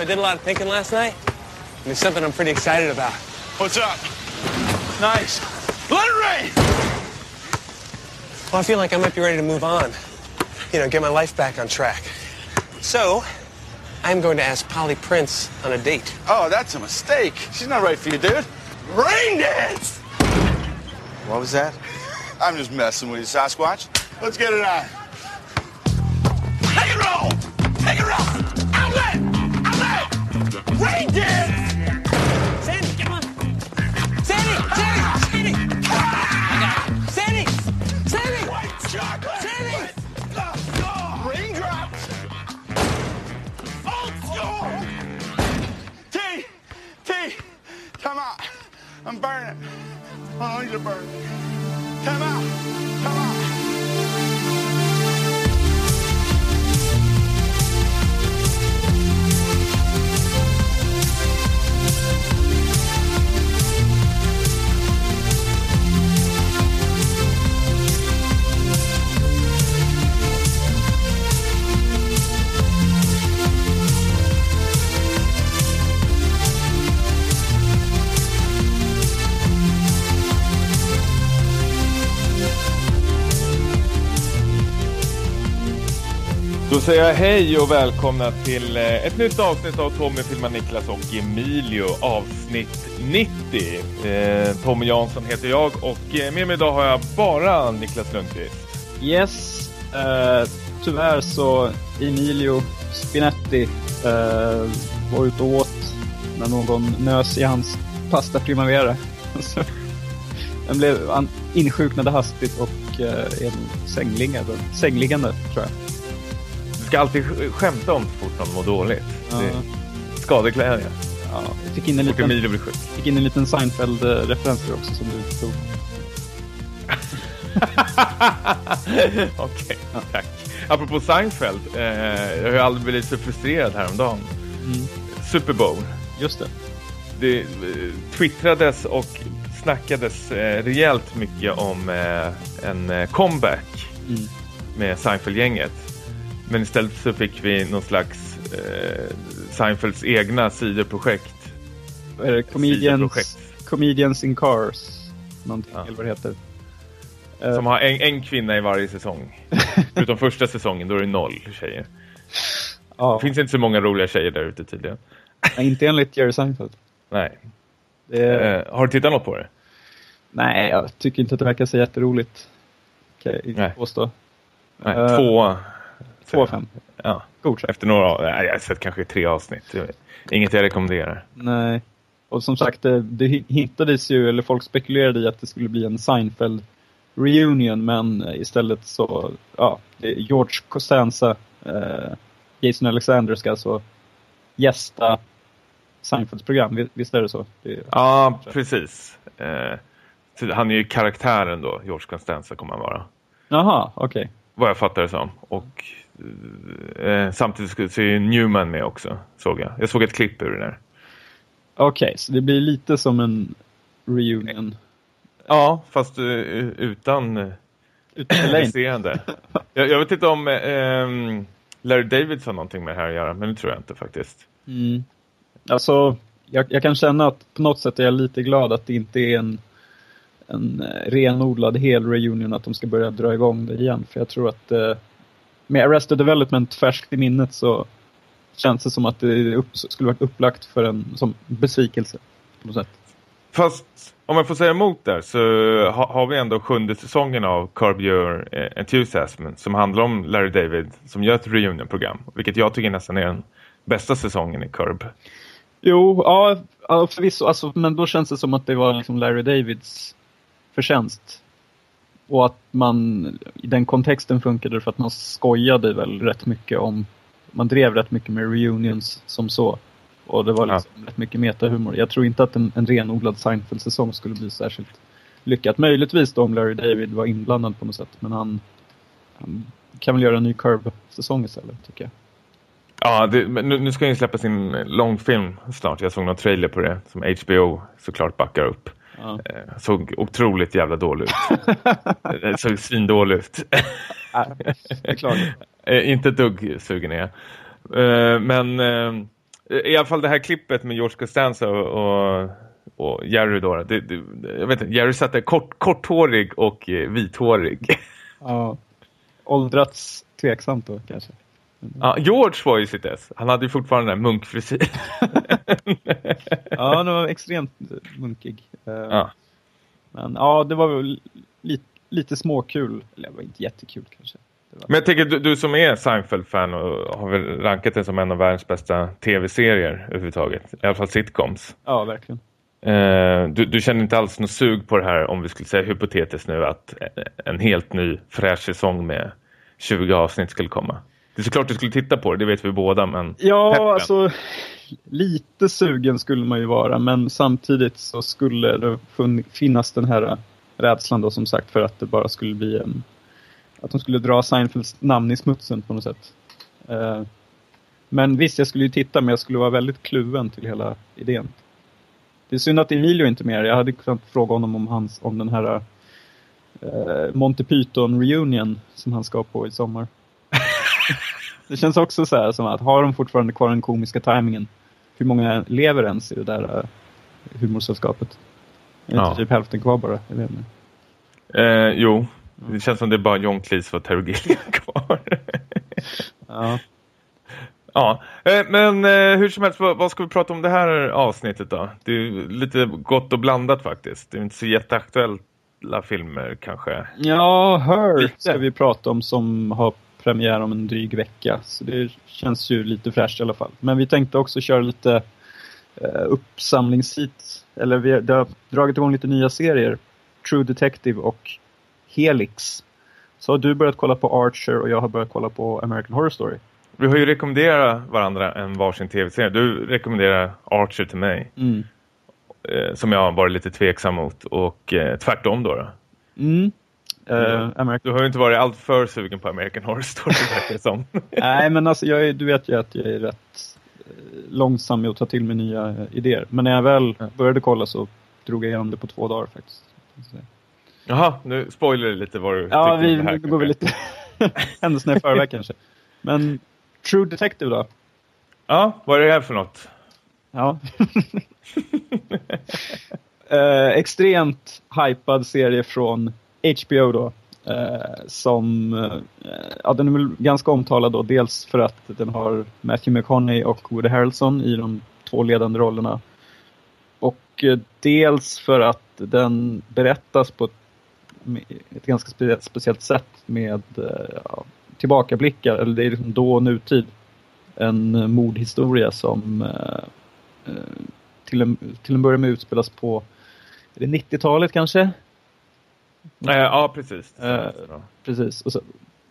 I did a lot of thinking last night. And there's something I'm pretty excited about. What's up? Nice. Let it rain! Well, I feel like I might be ready to move on. You know, get my life back on track. So, I'm going to ask Polly Prince on a date. Oh, that's a mistake. She's not right for you, dude. Rain dance! What was that? I'm just messing with you, Sasquatch. Let's get it on. I oh, you to burn it. Come out. Come out. Då säger jag hej och välkomna till eh, ett nytt avsnitt av Tommy filmar Niklas och Emilio, avsnitt 90. Eh, Tommy Jansson heter jag och eh, med mig idag har jag bara Niklas Lundqvist. Yes, eh, tyvärr så Emilio Spinetti eh, var ute och åt när någon nös i hans pasta primavera. Den blev, han insjuknade hastigt och eh, är sängliggande, sängliggande tror jag. Ska alltid sk- skämta om så fort någon mår dåligt. Ja. Det skadeglädje. Ja, jag fick in en liten, Emilio blir sjuk. fick in en liten Seinfeld-referens också som du tog. Okej, tack. Apropå Seinfeld, eh, jag har ju aldrig blivit så frustrerad häromdagen. Mm. Super Bowl. Just det. det eh, twittrades och snackades eh, rejält mycket om eh, en comeback Mm. med Seinfeld-gänget. Men istället så fick vi någon slags eh, Seinfelds egna sidoprojekt. Det? Comedians, Sidoprojekt. Comedians in Cars. Någonting, Ja. eller vad det heter. Eh, Som har en, en kvinna i varje säsong. Förutom första säsongen, då är det noll tjejer. ja, Det finns inte så många roliga tjejer där ute tydligen. inte enligt Jerry Seinfeld. Nej. Det Eh, har du tittat något på det? Nej, jag tycker inte att det verkar så jätteroligt. Kan jag inte Nej. påstå. Nej, Eh, två. Av fem. Ja, Godkänt. efter några, jag har sett kanske tre avsnitt. Inget jag rekommenderar. Nej. Och som sagt, det, det hittades ju, eller folk spekulerade i att det skulle bli en Seinfeld reunion, men istället så, ja, George Costanza, eh, Jason Alexander ska alltså gästa Seinfelds program, Vi- visst är det så? Det, Ja, precis. Eh, han är ju karaktären då, George Constanza kommer han vara. Jaha, okej. Vad jag fattar det som. Och eh, samtidigt så är Newman med också, såg jag. Jag såg ett klipp ur det där. Okej, så det blir lite som en reunion. Ja, fast eh, utan eh, resterande. jag, jag vet inte om eh, Larry David har någonting med det här att göra, men det tror jag inte faktiskt. Mm. Alltså, jag, jag kan känna att på något sätt är jag lite glad att det inte är en, en eh, renodlad hel reunion, att de ska börja dra igång det igen. För jag tror att eh, med Arrested Development färskt i minnet så känns det som att det upp, skulle varit upplagt för en som besvikelse. På något sätt. Fast om jag får säga emot där så ha, har vi ändå sjunde säsongen av Curb Your eh, Enthusiasm som handlar om Larry David som gör ett reunion-program. Vilket jag tycker nästan är den bästa säsongen i Curb. Jo, ja, ja förvisso. Alltså, men då känns det som att det var liksom Larry Davids förtjänst. Och att man, i den kontexten funkade för att man skojade väl rätt mycket om, man drev rätt mycket med reunions som så. Och det var liksom rätt mycket metahumor. Jag tror inte att en, en renodlad Seinfeld-säsong skulle bli särskilt lyckat. Möjligtvis då om Larry David var inblandad på något sätt. Men han, han kan väl göra en ny Curve-säsong istället, tycker jag. Ja, det, men nu, nu ska ju släppa sin långfilm snart. Jag såg någon trailer på det som HBO såklart backar upp. Ja. Eh, såg otroligt jävla dålig ut. Eh, såg svindålig ut. Eh, inte ett dugg sugen är jag. Men I alla fall det här klippet med George Costanza och, och, Jerry då. Det, det, jag vet inte, Jerry satt där kort, korthårig och vithårig. Ja. Åldrats tveksamt då kanske. Ja, George var ju sitt S. Han hade ju fortfarande den munkfrisyr. Ja, han var extremt munkig. Eh, ja. Men ja, det var väl lite, lite småkul. Eller det var inte jättekul kanske. Men jag tänker, du, du som är Seinfeld-fan och har väl rankat den som en av världens bästa tv-serier överhuvudtaget. I alla fall sitcoms. Ja, verkligen. Eh, du, du känner inte alls något sug på det här om vi skulle säga hypotetiskt nu att en helt ny fräsch säsong med 20 avsnitt skulle komma. Det är såklart du skulle titta på det, det vet vi båda, men Ja, peppen. alltså lite sugen skulle man ju vara, men samtidigt så skulle det finnas den här rädslan då som sagt för att det bara skulle bli en... Att de skulle dra Seinfelds namn i smutsen på något sätt. Eh, men visst, jag skulle ju titta, men jag skulle vara väldigt kluven till hela idén. Det är synd att Emilio inte är med. Jag hade kunnat fråga honom om, hans, om den här uh, Monty Python reunion som han ska på i sommar. Det känns också så här som att har de fortfarande kvar den komiska tajmingen? Hur många lever ens i det där uh, humorsällskapet? Är Ja. inte typ hälften kvar bara? Jag vet inte. Eh, jo, det känns som det är bara John Cleese och Terry Gilliam kvar. Ja. ja, eh, men eh, hur som helst, vad, vad ska vi prata om det här avsnittet då? Det är lite gott och blandat faktiskt. Det är inte så jätteaktuella filmer kanske. Ja, Her ska vi prata om som har premiär om en dryg vecka. Så det känns ju lite fräscht i alla fall. Men vi tänkte också köra lite eh, uppsamlingshit. Eller vi har, det har dragit igång lite nya serier. True Detective och Helix. Så har du börjat kolla på Archer och jag har börjat kolla på American Horror Story. Vi har ju rekommenderat varandra en varsin tv-serie. Du rekommenderar Archer till mig. Mm. Eh, som jag har varit lite tveksam mot. Och eh, tvärtom då. då. Mm. Eh, American... Du har ju inte varit allt för sugen på American Horror Story verkar det som. Nej, men alltså jag är, du vet ju att jag är rätt eh, långsam med att ta till mig nya eh, idéer. Men när jag väl började kolla så drog jag igenom det på två dagar faktiskt. Jaha, nu spoiler lite vad du Ja, vi, det här. nu går vi lite händelserna i förväg kanske. Men True Detective då? Ja, vad är det här för något? Ja. eh, extremt hypad serie från HBO då. Eh, som, eh, ja den är väl ganska omtalad då. Dels för att den har Matthew McConaughey och Woody Harrelson i de två ledande rollerna. Och eh, dels för att den berättas på ett, ett ganska spe, speciellt sätt med eh, ja, tillbakablickar, eller det är liksom då och nutid. En eh, mordhistoria som eh, eh, till en, till en början med utspelas på 90-talet kanske? Eh, ja, precis. Eh, Precis. Och sen,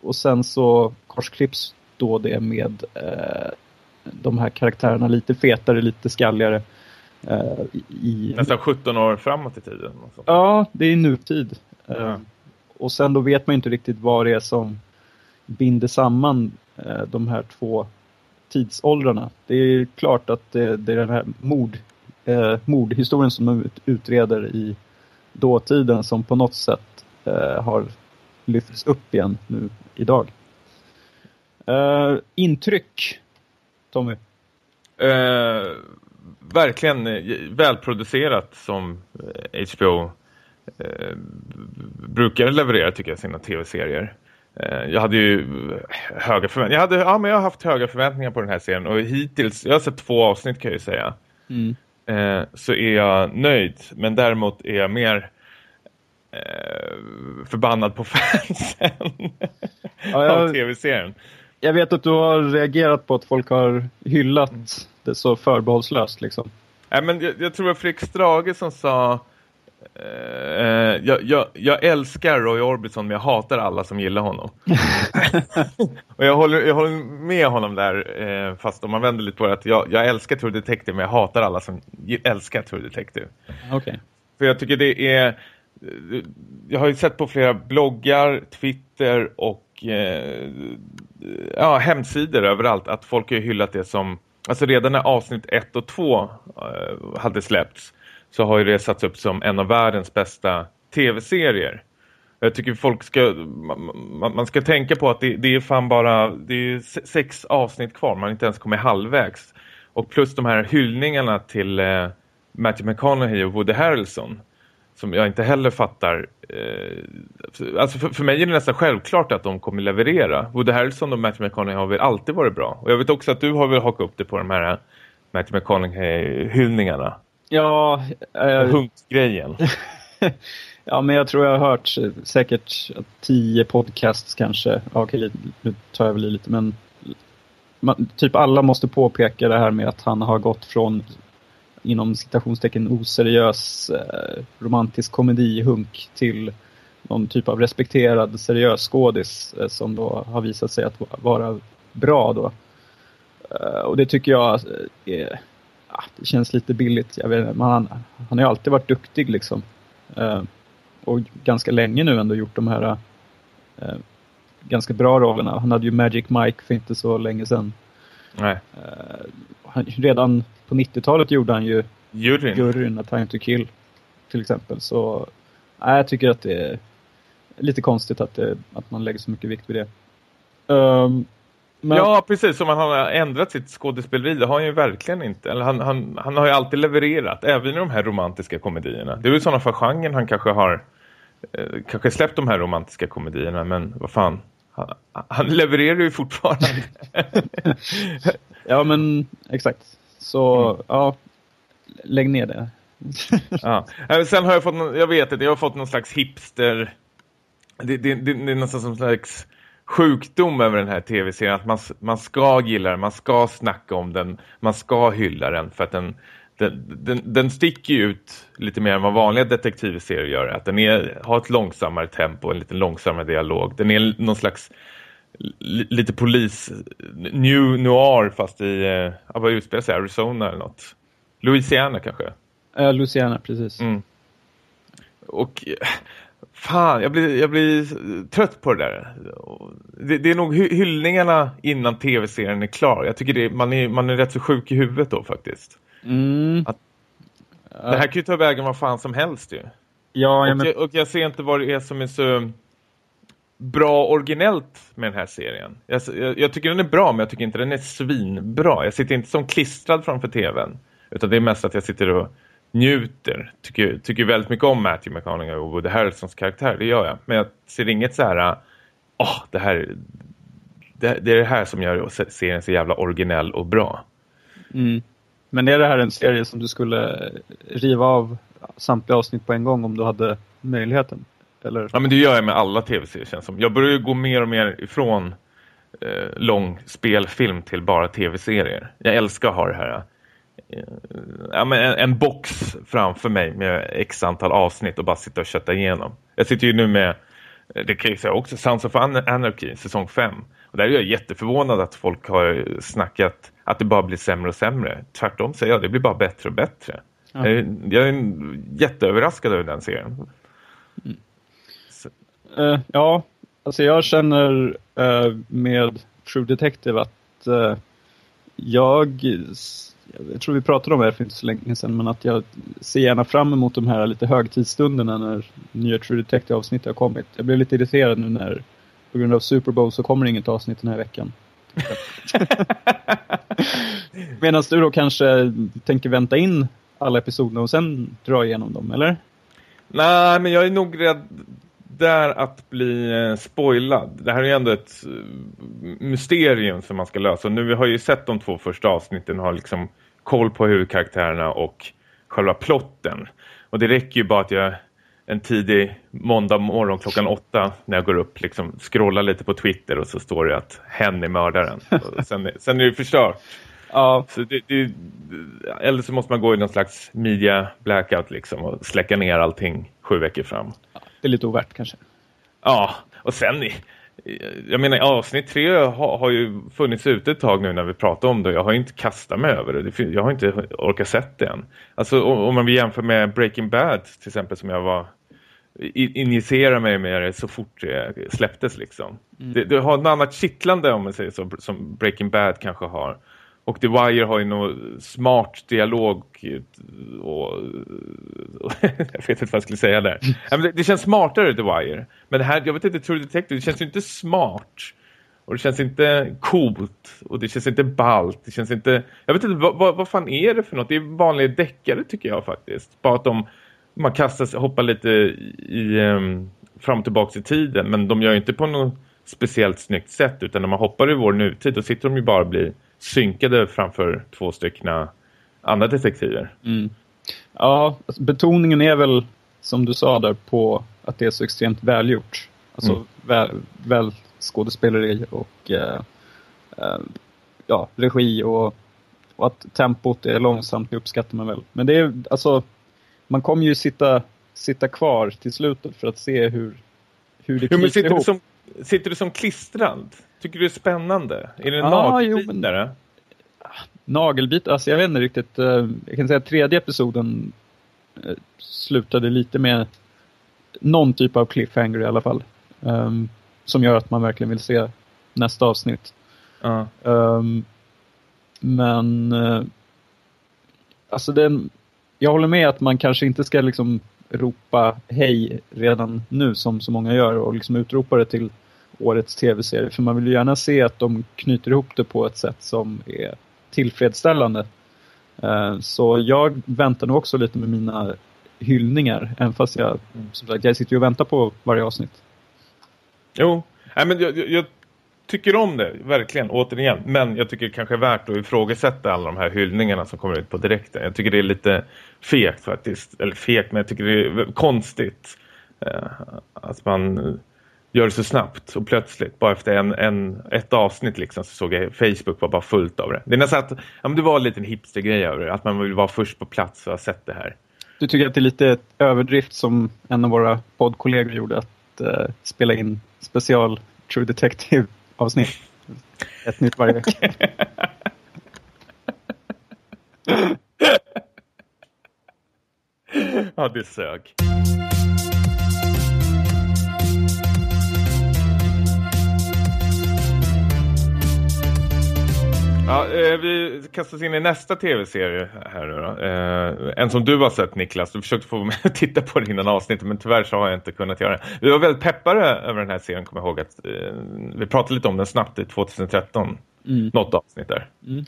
och sen så korsklipps då det med eh, de här karaktärerna lite fetare, lite skalligare. Eh, i, Nästan 17 år framåt i tiden. Ja, det är nutid. Ja. Och sen då vet man inte riktigt vad det är som binder samman eh, de här två tidsåldrarna. Det är klart att det, det är den här mord, mordhistorien som de ut- utreder i dåtiden som på något sätt eh, har lyfts upp igen nu idag. Eh, intryck, Tommy? Eh, verkligen eh, välproducerat som eh, HBO eh, brukar leverera tycker jag sina tv-serier. Eh, jag hade ju höga förväntningar. Jag, hade, ja, men jag har haft höga förväntningar på den här serien och hittills, jag har sett två avsnitt kan jag ju säga. Eh, så är jag nöjd. Men däremot är jag mer eh, förbannad på fansen Ja, jag- av tv-serien. Jag vet att du har reagerat på att folk har hyllat det så förbehållslöst liksom. Nej, men jag, jag tror det var Fredrik Strage som sa eh, jag, jag, jag älskar Roy Orbison men jag hatar alla som gillar honom. och jag håller, jag håller med honom där eh, fast om man vänder lite på det att jag, jag älskar True Detective men jag hatar alla som älskar True Detective. Okej. För jag tycker det är jag har ju sett på flera bloggar, Twitter och eh, ja, hemsidor överallt att folk har hyllat det som alltså redan när avsnitt 1 och 2 eh, hade släppts så har ju det satts upp som en av världens bästa tv-serier. Jag tycker folk ska man, man- ska tänka på att det, det är fan bara det är sex avsnitt kvar, man har inte ens kommit halvvägs. Och plus de här hyllningarna till eh, Matthew McConaughey och Woody Harrelson som jag inte heller fattar. Eh, alltså för, för mig är det nästan självklart att de kommer leverera. Woody Harrelson och Matthew McConaughey har väl alltid varit bra. Och jag vet också att du har väl hakat upp det på de här eh, Matthew McConaughey-hyllningarna. Ja, eh, Hunkgrejen. ja, men jag tror jag har hört säkert tio podcasts kanske. Ja, okej, nu tar jag väl i lite, men man, typ alla måste påpeka det här med att han har gått från inom citationstecken oseriös eh, romantisk komedihunk till någon typ av respekterad seriös skådis eh, som då har visat sig att vara bra då. Eh, och det tycker jag eh, är, ah, det känns lite billigt. Jag vet, men han, han har ju alltid varit duktig liksom. Eh, och ganska länge nu ändå gjort de här eh, ganska bra rollerna. Han hade ju Magic Mike för inte så länge sedan. Nej. Han, redan på 90-talet gjorde han ju Juryn. Juryn, A Time to Kill till exempel. Så nej, jag tycker att det är lite konstigt att, det, att man lägger så mycket vikt vid det. Um, men... Ja, precis. Som han har ändrat sitt skådespeleri, det har han ju verkligen inte. Eller han, han, han har ju alltid levererat, även i de här romantiska komedierna. Det är ju sådana för genren han kanske har eh, kanske släppt de här romantiska komedierna, men vad fan. Han, han levererar ju fortfarande. ja, men exakt. Så, mm. ja, lägg ner det. ja. Sen har jag fått, jag vet inte, jag har fått någon slags hipster, det, det, det, det är nästan som slags sjukdom över den här tv-serien. Att man, man ska gilla den, man ska snacka om den, man ska hylla den för att den, den, den, den sticker ut lite mer än vad vanliga detektivserier gör. Att den är, har ett långsammare tempo, en lite långsammare dialog. Den är någon slags lite polis new noir fast i eh, vad utspelar sig Arizona eller något. Louisiana kanske. Ja, Louisiana precis. Mm. Och fan, jag blir, jag blir trött på det där. Det, det är nog hyllningarna innan tv-serien är klar. Jag tycker det, man, är, man är rätt så sjuk i huvudet då faktiskt. Mm. Att, det här kan ju ta vägen vad fan som helst ju. Ja, och, men... jag, och jag ser inte vad det är som är så bra originellt med den här serien. Jag, jag, jag, tycker den är bra men jag tycker inte den är svinbra. Jag sitter inte som klistrad framför tvn. Utan det är mest att jag sitter och njuter. Tycker, tycker väldigt mycket om Matthew McConaughey och Woody Harrelsons karaktär. Det gör jag. Men jag ser inget så här... Åh, oh, det här... Det, det, är det här som gör serien så jävla originell och bra. Mm. Men är det här en serie som du skulle riva av samtliga avsnitt på en gång om du hade möjligheten? Eller? Ja, men det gör jag med alla tv-serier känns som. Jag börjar ju gå mer och mer ifrån eh, lång spelfilm till bara tv-serier. Jag älskar att ha det här ja, men en, en, box framför mig med x antal avsnitt och bara sitta och kötta igenom. Jag sitter ju nu med, eh, det kan jag säga också, Sounds of Anarchy, säsong 5. Och där är jag jätteförvånad att folk har snackat att det bara blir sämre och sämre. Tvärtom säger jag, det blir bara bättre och bättre. Ja. Jag, är, jag är jätteöverraskad över den serien. Mm. Uh, ja, alltså jag känner uh, med True Detective att uh, jag, jag tror vi pratade om det för inte så länge sedan, men att jag ser gärna fram emot de här lite högtidsstunderna när nya True Detective-avsnitt har kommit. Jag blev lite irriterad nu när på grund av Super Bowl så kommer det inget avsnitt den här veckan. Medan du då kanske tänker vänta in alla episoder och sen dra igenom dem, eller? Nej, men jag är nog rädd där att bli eh, spoilad. Det här är ju ändå ett eh, mysterium som man ska lösa. Nu vi har ju sett de två första avsnitten har liksom koll på huvudkaraktärerna och själva plotten. Och det räcker ju bara att jag en tidig måndag morgon klockan åtta när jag går upp liksom scrollar lite på Twitter och så står det att hen är mördaren. sen, sen är det förstört. Ja. Så det, det, eller så måste man gå i någon slags media blackout liksom och släcka ner allting sju veckor fram. Det är lite ovärt kanske. Ja, och sen jag menar avsnitt tre har, har, ju funnits ute ett tag nu när vi pratar om det. Jag har inte kastat mig över det. Jag har inte orkat sett det än. Alltså om man vill jämföra med Breaking Bad till exempel som jag var injicera mig med det så fort det släpptes liksom. Mm. Det, det, har ett annat kittlande om man säger så som Breaking Bad kanske har. Och The Wire har ju någon smart dialog och, och jag vet inte vad jag skulle säga där. det, det, känns smartare The Wire. Men det här, jag vet inte, True Detective, det känns ju inte smart. Och det känns inte coolt. Och det känns inte ballt. Det känns inte... Jag vet inte, vad, vad, vad fan är det för något? Det är vanliga deckare tycker jag faktiskt. Bara att de... Man kastar sig, hoppar lite i... Um, fram och tillbaka i tiden. Men de gör ju inte på något speciellt snyggt sätt. Utan när man hoppar i vår nutid då sitter de ju bara och blir synkade framför två stycken andra detektiver. Mm. Ja, alltså, betoningen är väl som du sa där på att det är så extremt välgjort. Alltså mm. väl, väl skådespeleri och eh, eh, ja, regi och, och, att tempot är långsamt det uppskattar man väl. Men det är alltså, man kommer ju sitta, sitta kvar till slutet för att se hur, hur det jo, sitter ihop. Du som, sitter du som klistrad? Tycker du det är spännande? Är det ah, nagelbitare? Nagelbit, alltså jag vet inte riktigt. Eh, jag kan säga att tredje episoden eh, slutade lite med någon typ av cliffhanger i alla fall. Um, som gör att man verkligen vill se nästa avsnitt. Uh. Um, men uh, alltså den, jag håller med att man kanske inte ska liksom ropa hej redan nu som så många gör och liksom utropa det till årets tv-serie. För man vill ju gärna se att de knyter ihop det på ett sätt som är tillfredsställande. Eh, så jag väntar nog också lite med mina hyllningar. Även fast jag, som sagt, jag sitter ju och väntar på varje avsnitt. Jo, Nej, men jag, jag, tycker om det, verkligen, återigen. Men jag tycker det kanske är värt att ifrågasätta alla de här hyllningarna som kommer ut på direkten. Jag tycker det är lite fegt faktiskt. Eller fegt, men jag tycker det är konstigt. Eh, att man gör det så snabbt och plötsligt. Bara efter en, en, ett avsnitt liksom så såg jag Facebook var bara fullt av det. Det är nästan att ja, det var en liten hipstergrej över det. Att man vill vara först på plats och ha sett det här. Du tycker att det är lite överdrift som en av våra poddkollegor gjorde att uh, spela in special True Detective-avsnitt. Ett nytt varje vecka. ja, det sög. Ja, eh, vi kastar oss in i nästa tv-serie här nu då. Eh, en som du har sett Niklas. Du försökte få mig att titta på den innan avsnittet men tyvärr så har jag inte kunnat göra det. Vi var väldigt peppade över den här serien kommer jag ihåg att eh, vi pratade lite om den snabbt i 2013. Mm. Något avsnitt där. Mm.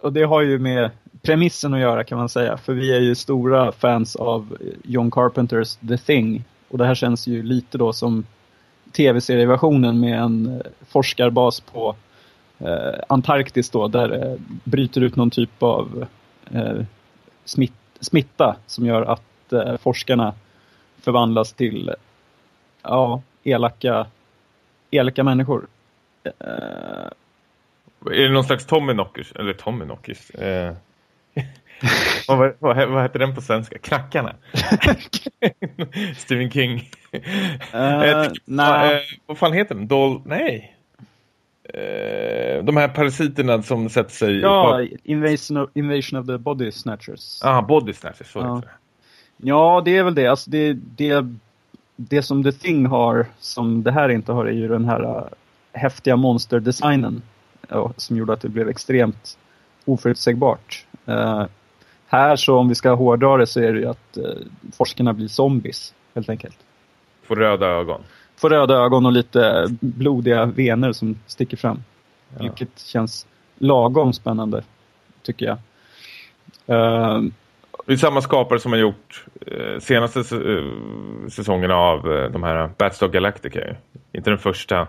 Och det har ju med premissen att göra kan man säga. För vi är ju stora fans av John Carpenters The Thing. Och det här känns ju lite då som tv-serieversionen med en forskarbas på Antarktis då, där det eh, bryter ut någon typ av eh, smitt, smitta som gör att eh, forskarna förvandlas till ja, elaka, elaka människor. Eh, är det någon slags Tommy Knockers? Eller Tommy Knockers? Eh. vad, vad, vad, heter den på svenska? Knackarna? Stephen King. Uh, nej. Uh, vad fan heter den? Dol... Nej. Eh, de här parasiterna som sätter sig... Ja, invasion of, invasion of the Body Snatchers. Ja, ah, Body Snatchers, så ja. ja, det är väl det. Alltså det, det. Det som The Thing har, som det här inte har, är ju den här uh, häftiga monsterdesignen. Uh, som gjorde att det blev extremt oförutsägbart. Uh, här så om vi ska hårdra det så är det ju att uh, forskarna blir zombies, helt enkelt. Får röda ögon får röda ögon och lite blodiga vener som sticker fram. Ja. Vilket känns lagom spännande, tycker jag. Uh, det är samma skapare som har gjort eh, senaste eh, säsongen av eh, de här Battlestar Galactica. Inte den första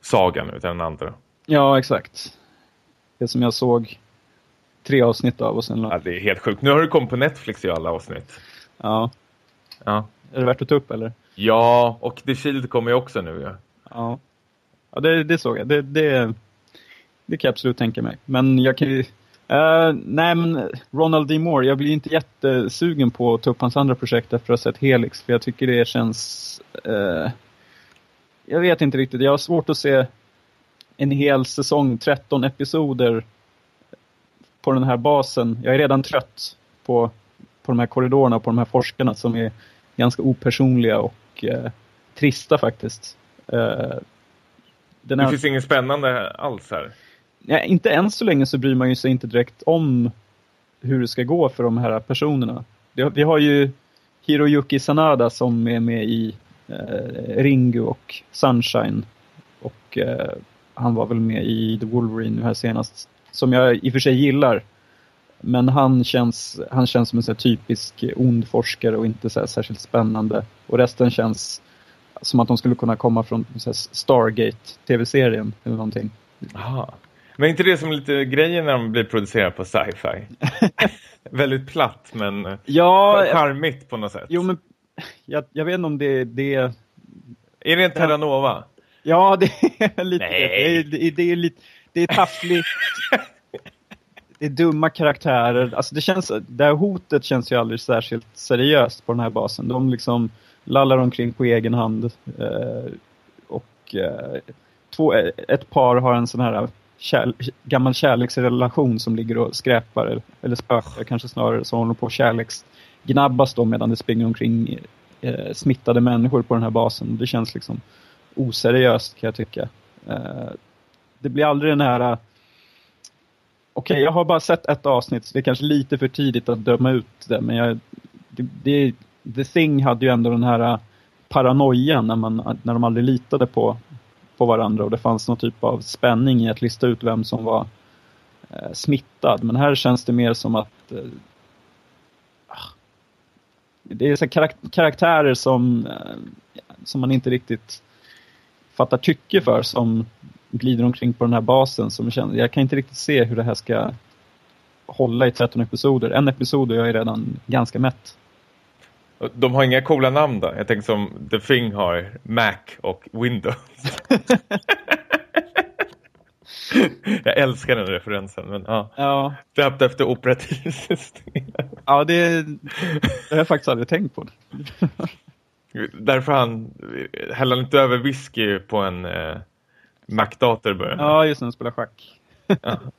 sagan utan den andra. Ja, exakt. Det som jag såg tre avsnitt av och sen... Ja, det är helt sjukt. Nu har du kommit på Netflix i alla avsnitt. Ja. Ja. Är det värt att ta upp eller? Ja, och The Shield kommer ju också nu. Ja, ja. ja det, det såg jag. Det, det, det kan jag absolut tänka mig. Men jag kan ju... Uh, nej men Ronald D. Moore, jag blir inte jättesugen på att ta upp hans andra projekt efter att ha sett Helix. För jag tycker det känns... Uh, jag vet inte riktigt. Jag har svårt att se en hel säsong, 13 episoder på den här basen. Jag är redan trött på, på de här korridorerna, på de här forskarna som är ganska opersonliga och eh, trista faktiskt. Eh, den det finns inget spännande alls här. Ja, inte än så länge så bryr man ju sig inte direkt om hur det ska gå för de här personerna. Vi har ju Hiroyuki Sanada som är med i eh, Ringu och Sunshine. Och eh, han var väl med i The Wolverine nu här senast. Som jag i och för sig gillar. Men han känns, han känns som en så typisk ond forskare och inte så särskilt spännande. Och resten känns som att de skulle kunna komma från Stargate-tv-serien eller någonting. Aha. Men inte det som lite grejen när de blir producerade på sci-fi? Väldigt platt men Ja, charmigt på något sätt. jo men jag, jag vet inte om det det Är det en Terranova? Ja, det är lite Nej. det. Är, det, är, det är lite det är taffligt. det är dumma karaktärer. Alltså det känns det här hotet känns ju aldrig särskilt seriöst på den här basen. De liksom lallar omkring på egen hand eh, och eh, två, eh, ett par har en sån här kär, gammal kärleksrelation som ligger och skräpar eller, spökar kanske snarare som håller på att kärleksgnabbas då medan det springer omkring eh, smittade människor på den här basen. Det känns liksom oseriöst kan jag tycka. Eh, det blir aldrig den här... Okej, jag har bara sett ett avsnitt så det är kanske lite för tidigt att döma ut det. Men jag, det, det, The Thing hade ju ändå den här äh, paranoian när, man, när de aldrig litade på, på varandra och det fanns någon typ av spänning i att lista ut vem som var eh, smittad. Men här känns det mer som att eh, det är så karaktärer som, eh, som man inte riktigt fattar tycke för som glider omkring på den här basen. Som känner, jag kan inte riktigt se hur det här ska hålla i 13 episoder. En episod och jag är redan ganska mätt. De har inga coola namn då? Jag tänker som The Thing har Mac och Windows. jag älskar den referensen. Men ja, Ja, döpt efter operativsystem. ja det, det har jag faktiskt aldrig tänkt på. Därför han häller inte över whisky på en eh, Mac-dator början. Ja, just när de spelar schack. Ja.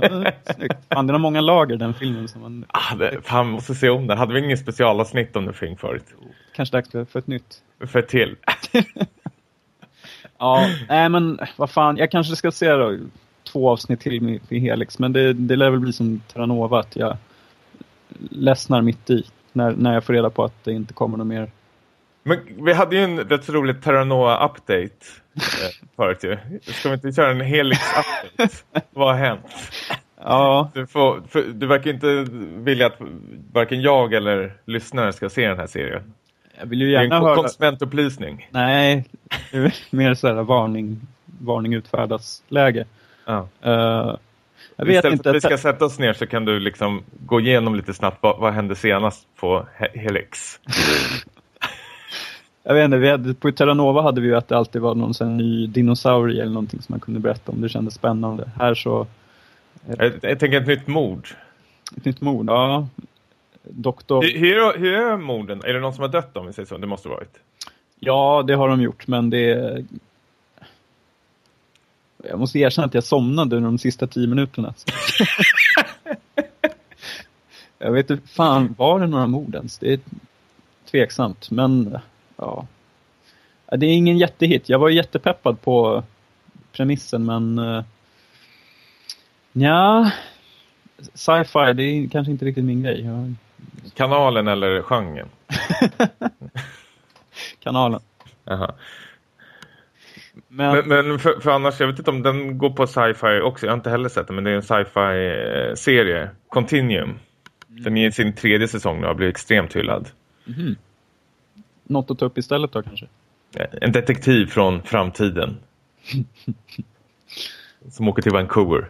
Ja, Snyggt. Fan, den har många lager den filmen. Som man, Ah, det, fan, måste se om den. Hade vi ingen specialavsnitt om The Thing förut? kanske dags för för ett nytt. För ett till. Ja, nej men vad fan. Jag kanske ska se då, två avsnitt till med, med Helix. Men det, det lär väl bli som Terranova att jag ledsnar mitt i. När, när jag får reda på att det inte kommer något mer. Men vi hade ju en rätt rolig Terranova-update eh, förut ju. Ska vi inte köra en Helix-update? Vad har hänt? Ja, Du, får, för, du verkar inte vilja att varken jag eller lyssnare ska se den här serien. jag vill ju Det är gärna en höra. konsumentupplysning. Nej, det är mer så här varning, varning utfärdas läge. Ja. Uh, jag vet Istället inte. för att vi ska sätta oss ner så kan du liksom gå igenom lite snabbt vad, vad hände senast på He- Helix. Jag vet inte, vi hade, på Terranova hade vi ju att det alltid var någon sån ny dinosaurie eller någonting som man kunde berätta om. Det kändes spännande. Här så, Jag, jag tänker ett nytt mord. ett nytt mord. Ja, doktor. Hur, hur, är- hur är morden? Är det någon som har dött om vi säger så? Det måste ha varit. Ja, det har de gjort, men det... Jag måste erkänna att jag somnade under de sista tio minuterna. jag vet inte, fan, var det några mord ens? Det är tveksamt, men ja. Det är ingen jättehit. Jag var jättepeppad på premissen, men uh, ja, sci-fi, det är kanske inte riktigt min grej. Jag, Kanalen eller genren? kanalen. Jaha. Men, Men, men för, för annars, jag vet inte om den går på sci-fi också. Jag har inte heller sett den, men det är en sci-fi eh, serie. Continuum. Den är i sin tredje säsong nu och har blivit extremt hyllad. något att ta upp istället då kanske? Eh, En detektiv från framtiden. Som åker till Vancouver.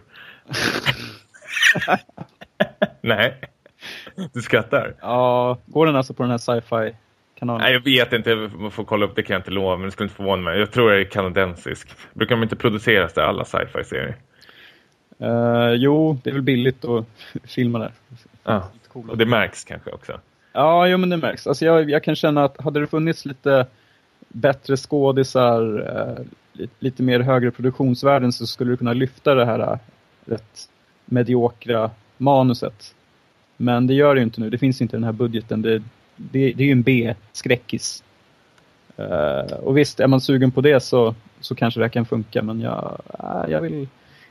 Nej. Du skrattar. Ja, går den alltså på den här sci-fi kanalen? Nej, jag vet inte. Jag får kolla upp det kan jag inte lova. Men det skulle inte förvåna mig. Jag tror det är kanadensisk. Brukar de inte produceras där, alla sci-fi-serier? Eh, jo, det är väl billigt att filma där. Ja. Och det märks kanske också. Ja, jo, men det märks. Alltså jag, jag kan känna att hade det funnits lite bättre skådisar, eh, lite, lite mer högre produktionsvärden så skulle du kunna lyfta det här eh, rätt mediokra manuset. Men det gör det ju inte nu. Det finns inte den här budgeten. Det, det, det är ju en B-skräckis. Eh, och visst, är man sugen på det så, så kanske det kan funka. Men jag, äh, jag vill,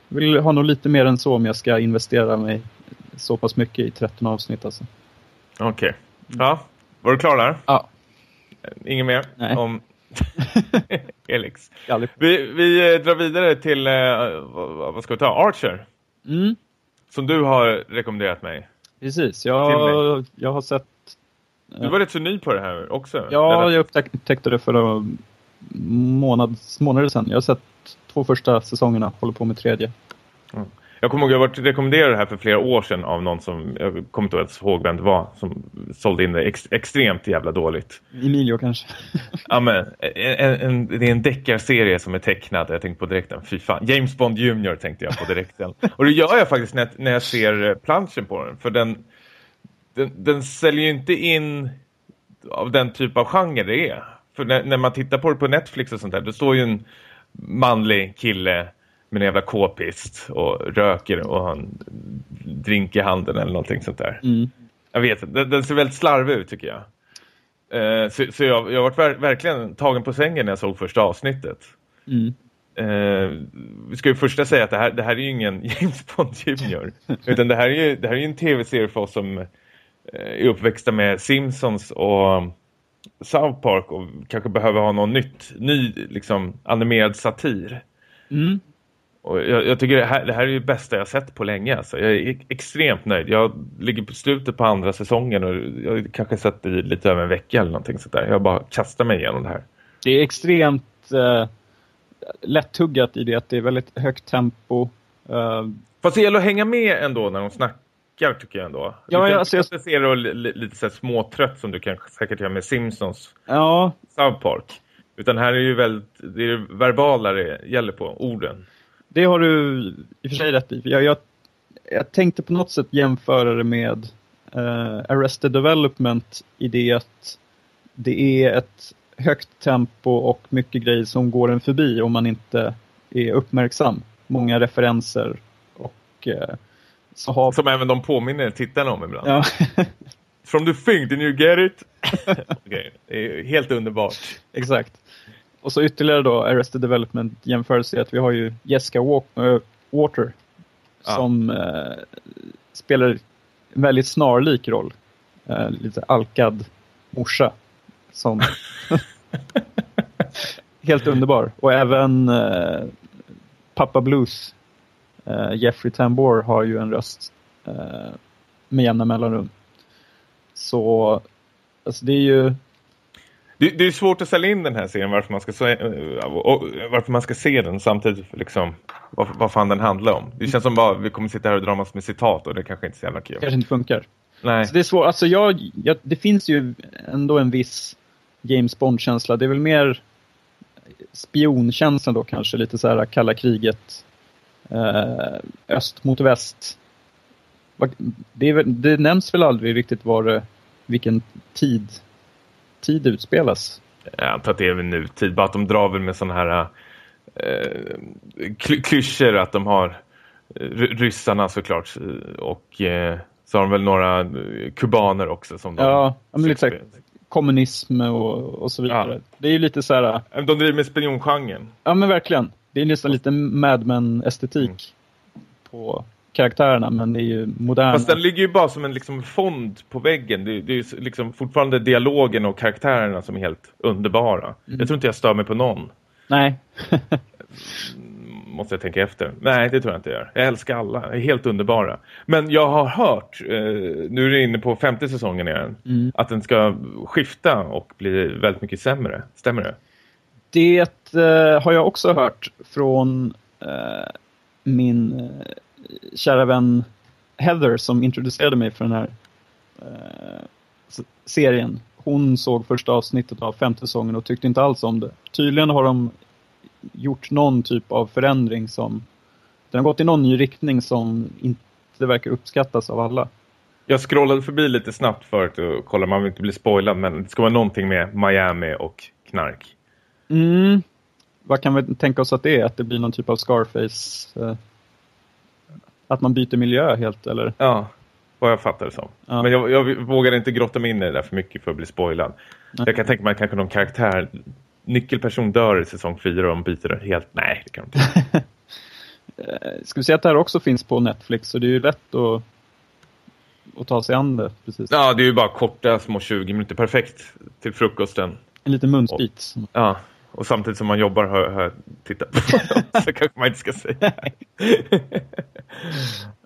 vill ha nog lite mer än så om jag ska investera mig så pass mycket i 13 avsnitt. Alltså. Okej. Ja, var du klar där? Ja. Inget mer Nej. om. Aldrig. Vi, vi eh, drar vidare till, eh, vad, ska vi ta? Archer. Mm, Som du har rekommenderat mig. precis. Jag, jag har sett... Du var rätt så ny på det här också. Ja, Eller- jag upptäckte det för månads, månader sedan. Jag har sett två första säsongerna, håller på med tredje. Jag kommer ihåg jag varit rekommenderad det här för flera år sedan av någon som, jag kommer inte ens ihåg vem det var, som sålde in det ex, extremt jävla dåligt. Emilio kanske. Ja, men, en, en, det är en deckarserie som är tecknad. Jag tänkte på direkten. Fy fan. James Bond Jr. tänkte jag på direkten. Och det gör jag faktiskt när, när jag ser eh, planschen på den. För den, den, den säljer ju inte in av den typ av genre det är. För när, när man tittar på det på Netflix och sånt där. Då står ju en manlig kille med en jävla k-pist och röker och har en drink i handen eller någonting sånt där. Mm. Jag vet, den, den ser väldigt slarvig ut tycker jag. Eh, så så jag, jag har varit ver verkligen tagen på sängen när jag såg första avsnittet. Mm. Eh, vi ska ju först säga att det här, det här är ju ingen James Bond Jr. utan det här är ju, det här är ju en tv-serie för oss som är uppväxta med Simpsons och South Park och kanske behöver ha någon nytt, ny liksom animerad satir. Mm. Och jag, jag tycker det här, det här är det bästa jag sett på länge. Alltså. Jag är extremt nöjd. Jag ligger på slutet på andra säsongen och jag kanske sett det lite över en vecka eller någonting sådär. Jag bara kastar mig igenom det här. Det är extremt eh, lättuggat i det att det är väldigt högt tempo. Eh, Fast det gäller att hänga med ändå när de snackar tycker jag ändå. Ja, du kan alltså jag- se det lite så här småtrött som du kan säkert göra med Simpsons ja, South Park. Utan här är ju väldigt, det är verbala det gäller på, orden. det har du i och för sig rätt i. Jag, jag, jag tänkte på något sätt jämföra det med eh, Arrested Development i det att det är ett högt tempo och mycket grejer som går en förbi om man inte är uppmärksam. Många referenser och eh, så har... Som även de påminner tittarna om ibland. Ja, From the thing, did you get it? Är helt underbart. exakt. Och så ytterligare då Arrested Development jämförelse att vi har ju Jessica Walk, äh, Water Ja. som eh, spelar en väldigt snarlik roll. Eh, lite alkad morsa. Som helt underbar. Och även eh, Pappa Blues, eh, Jeffrey Tambor har ju en röst eh, med jämna mellanrum. Så alltså det är ju Det, det är svårt att sälja in den här serien varför man ska se, eh, varför man ska se den samtidigt liksom vad, vad fan den handlar om. Det känns som bara vi kommer sitta här och dra massor med citat och det kanske inte är så jävla kul. kanske inte funkar. Nej. Så det är svårt. Alltså jag, jag, det finns ju ändå en viss James Bond-känsla. Det är väl mer spionkänslan då kanske. Lite så här kalla kriget. Eh, öst mot väst. Det, är det nämns väl aldrig riktigt var det, vilken tid, tid utspelas. Jag antar att det är väl nutid. Bara att de drar väl med sådana här eh, kly- klyschor att de har eh, ry- ryssarna såklart och eh, så har de väl några eh, kubaner också som de... Ja, men lite här kommunism och, och så vidare. Ja. Det är ju lite så här, De driver med spiongenren. ja men verkligen. Det är nästan lite Mad Men-estetik på karaktärerna, men det är ju moderna. Fast den ligger ju bara som en liksom fond på väggen. Det, det är ju liksom fortfarande dialogen och karaktärerna som är helt underbara. Jag tror inte jag stör mig på någon. Nej. Måste jag tänka efter. Nej, det tror jag inte jag gör. Jag älskar alla. De är helt underbara. Men jag har hört, eh, nu är det inne på femte säsongen igen, Mm. att den ska skifta och bli väldigt mycket sämre. Stämmer det? Det eh, har jag också hört från eh, min eh, kära vän Heather som introducerade mig för den här eh, serien. Hon såg första avsnittet av femte säsongen och tyckte inte alls om det. Tydligen har de gjort någon typ av förändring som den har gått i någon ny riktning som inte verkar uppskattas av alla. Jag scrollade förbi lite snabbt förut och kollade, man vill inte bli spoilad, men det ska vara någonting med Miami och knark. Mm. Vad kan vi tänka oss att det är? Att det blir någon typ av Scarface? Eh, att man byter miljö helt eller? Ja, vad jag fattar det som. Ja. Men jag, jag vågar inte grotta mig in i det där för mycket för att bli spoilad. Nej. Jag kan tänka mig att kanske någon karaktär, nyckelperson dör i säsong 4 och de byter helt. Nej, det kan de inte. Eh, Ska vi säga att det här också finns på Netflix så det är ju lätt att, att ta sig an det. Precis. Ja, det är ju bara korta små 20 minuter. Perfekt till frukosten. En liten munsbit. Ja, och samtidigt som man jobbar har, har jag tittat på dem. Så kanske man inte ska säga.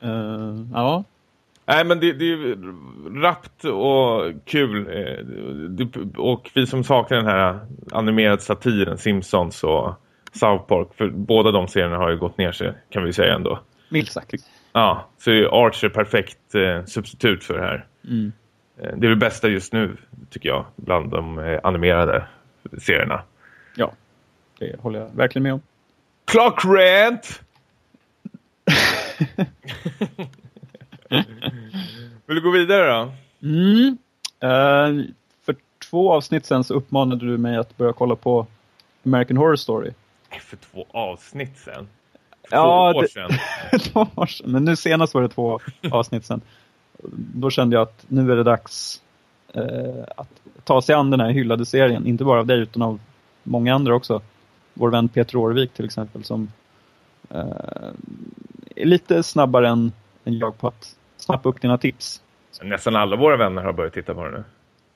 Uh, ja. Nej, men det, det är rappt och kul. eh, Och vi som saknar den här animerade satiren, Simpsons och South Park. För båda de serierna har ju gått ner sig, kan vi säga ändå. Milt sagt. Ja, så är Archer perfekt eh, substitut för det här. Mm. Det är det bästa just nu, tycker jag, bland de animerade serierna. Ja, det håller jag verkligen med om. Klockrent! Vill du gå vidare då? Mm. Eh, för två avsnitt sen så uppmanade du mig att börja kolla på American Horror Story. För två avsnitt sen. Två Ja, år sedan. Två år sedan. Men nu senast var det två avsnitt sen. Då kände jag att nu är det dags eh, att ta sig an den här hyllade serien. Inte bara av dig utan av många andra också. Vår vän Peter Årvik till exempel som eh, är lite snabbare än, än jag på att snappa upp dina tips. Nästan alla våra vänner har börjat titta på det nu.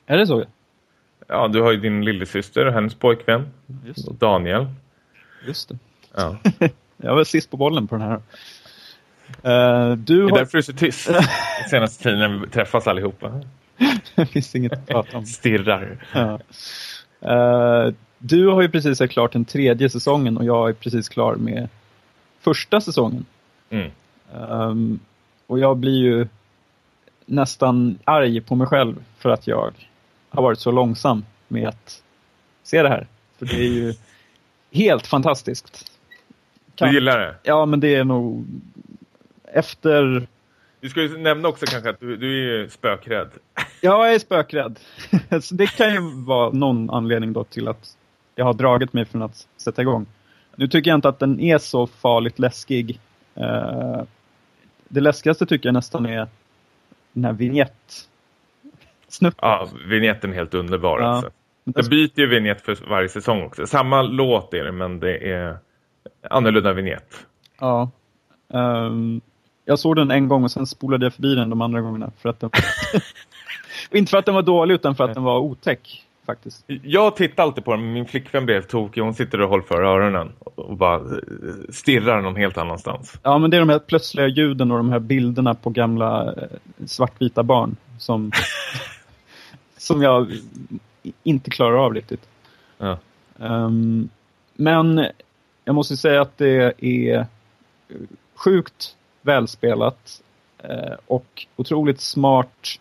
Är det så? Ja, du har ju din lillasyster och hennes pojkvän. Just. Daniel. Just det. Ja. Jag var sist på bollen på den här. Eh, du Det är har... därför du är så tyst senaste tiden när vi träffas allihopa. det finns inget att prata om. Stirrar. Ja. Eh, du har ju precis klart den tredje säsongen och jag är precis klar med första säsongen. Mm. Ehm, och jag blir ju nästan arg på mig själv för att jag har varit så långsam med att se det här. För det är ju helt fantastiskt. Du gillar det? Ja, men det är nog efter Du ska ju nämna också kanske att du, du är spökrädd. Ja, jag är spökrädd. Det kan ju vara någon anledning då till att jag har dragit mig från att sätta igång. Nu tycker jag inte att den är så farligt läskig. Eh, Det läskigaste tycker jag nästan är den här vignett snutten. Ja, vignetten är helt underbar Ja. alltså. Jag byter ju vignett för varje säsong också. Samma låt är det, men det är annorlunda vignett. Ja. Ehm, jag såg den en gång och sen spolade jag förbi den de andra gångerna. För att den... inte för att den var dålig utan för att den var otäck. Faktiskt. Jag tittar alltid på den, min flickvän helt tokig. Hon sitter och håller för öronen och bara eh, stirrar någon helt annanstans. Ja, men det är de här plötsliga ljuden och de här bilderna på gamla eh, svartvita barn som, som jag inte klarar av riktigt. Ja. Ehm, men jag måste säga att det är sjukt välspelat eh, och otroligt smart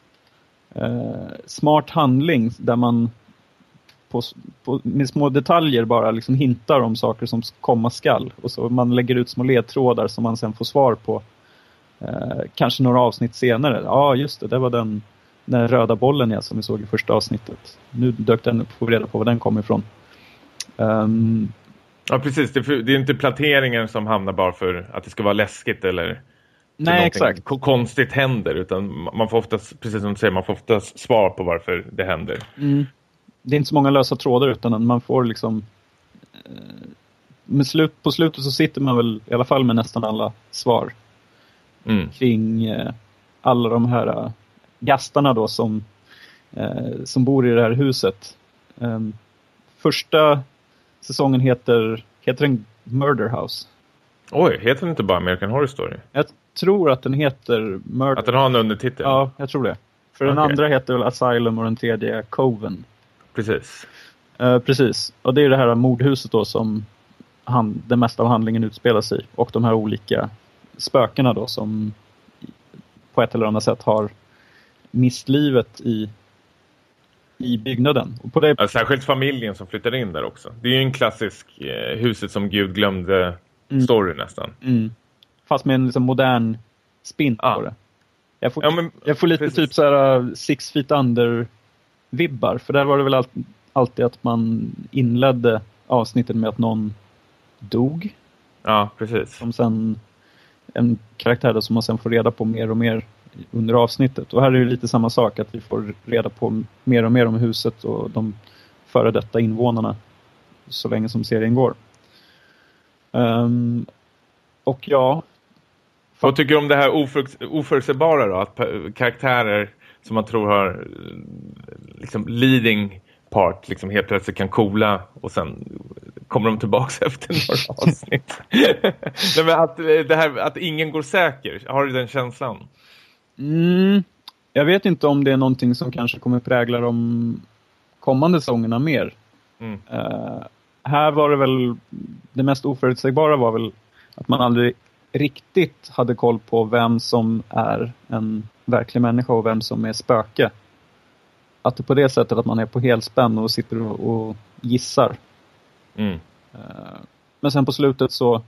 smart handling där man på, på, med små detaljer bara liksom hintar om saker som komma skall. Och så man lägger ut små ledtrådar som man sen får svar på. Eh, kanske några avsnitt senare. Ja, just det, det var den, den röda bollen jag som vi såg i första avsnittet. Nu dök den upp, vi reda på var den kom ifrån. Ehm, Ja, precis. Det är, inte planteringen som hamnar bara för att det ska vara läskigt eller nej, exakt. ko- konstigt händer. Utan man får oftast, precis som du säger, man får oftast svar på varför det händer. Mm. Det är inte så många lösa trådar utan man får liksom eh, med slut, på slutet så sitter man väl i alla fall med nästan alla svar Mm. kring eh, alla de här eh, gastarna då som, som bor i det här huset. Ehm, första säsongen heter, heter den Murder House. Oj, heter den inte bara American Horror Story? Jag tror att den heter Murder Att den har en undertitel? Ja, jag tror det. För den Okej. andra heter väl Asylum och den tredje Coven. Precis. Eh, precis. Och det är det här mordhuset då som han, det mesta av handlingen utspelar sig i. Och de här olika spökena då som på ett eller annat sätt har mist livet i, i byggnaden. Och på det, Ja, särskilt familjen som flyttar in där också. Det är ju en klassisk eh, huset som Gud glömde story nästan. mm, fast med en liksom modern spin Ja. på det. Jag får, Ja, men, jag får lite precis. typ så här uh, Six Feet Under-vibbar. För där var det väl all, alltid att man inledde avsnittet med att någon dog. Ja, precis. som sen en karaktär som man sen får reda på mer och mer under avsnittet. Och här är det lite samma sak, att vi får reda på mer och mer om huset och de före detta invånarna så länge som serien går. Ehm, och ja, Vad tycker du om det här oför, oförutsägbara då? Att karaktärer som man tror har eh, liksom leading part liksom helt plötsligt kan coola och sen kommer de tillbaka efter några avsnitt. Nej, men att, det här, att ingen går säker, har du den känslan? Mm, jag vet inte om det är någonting som kanske kommer prägla de kommande säsongerna mer. Mm. Uh, här var det väl, det mest oförutsägbara var väl att man aldrig riktigt hade koll på vem som är en verklig människa och vem som är spöke. Att det på det sättet att man är på helspänn och sitter och, och gissar. Mm. Uh, men sen på slutet så,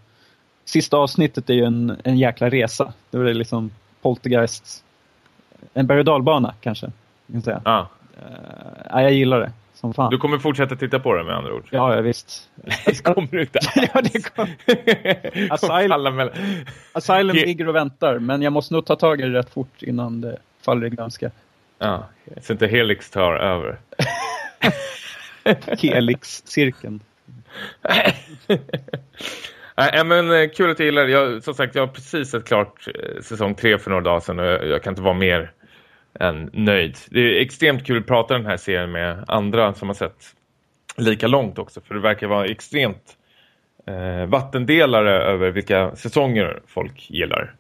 sista avsnittet är ju en, en jäkla resa. Det är liksom Poltergeist, en berg och dalbana kanske. Kan säga. Ah. Jag gillar det som fan. Du kommer fortsätta titta på det med andra ord? Ja, ja visst. kommer du inte ja, det kommer. Asylum, Asylum ligger och väntar, men jag måste nog ta tag i det rätt fort innan det faller i glömska. Ja, så inte Helix tar över. Helix-cirkeln. Nej, men kul att du gillar det. Jag, som sagt, jag har precis sett klart säsong tre för några dagar sedan och jag, jag kan inte vara mer än nöjd. Det är extremt kul att prata den här serien med andra som har sett lika långt också. För det verkar vara extremt eh, vattendelare över vilka säsonger folk gillar.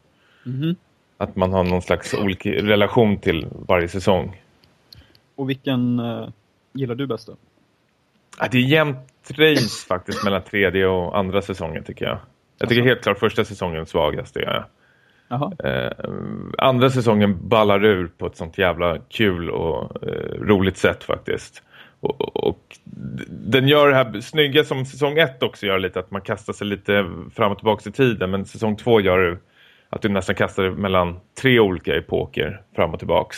Mm. Att man har någon slags olika relation till varje säsong. Och vilken eh, gillar du bäst då? Ja, det är jämnt race faktiskt mellan tredje och andra säsongen tycker jag. Jag tycker alltså. helt klart första säsongen svagaste. Ja. Eh, andra säsongen ballar ur på ett sånt jävla kul och eh, roligt sätt faktiskt. Och, och, den gör det här snygga som säsong ett också gör lite att man kastar sig lite fram och tillbaka i tiden. Men säsong två gör det att du nästan kastar dig mellan tre olika epoker fram och tillbaks.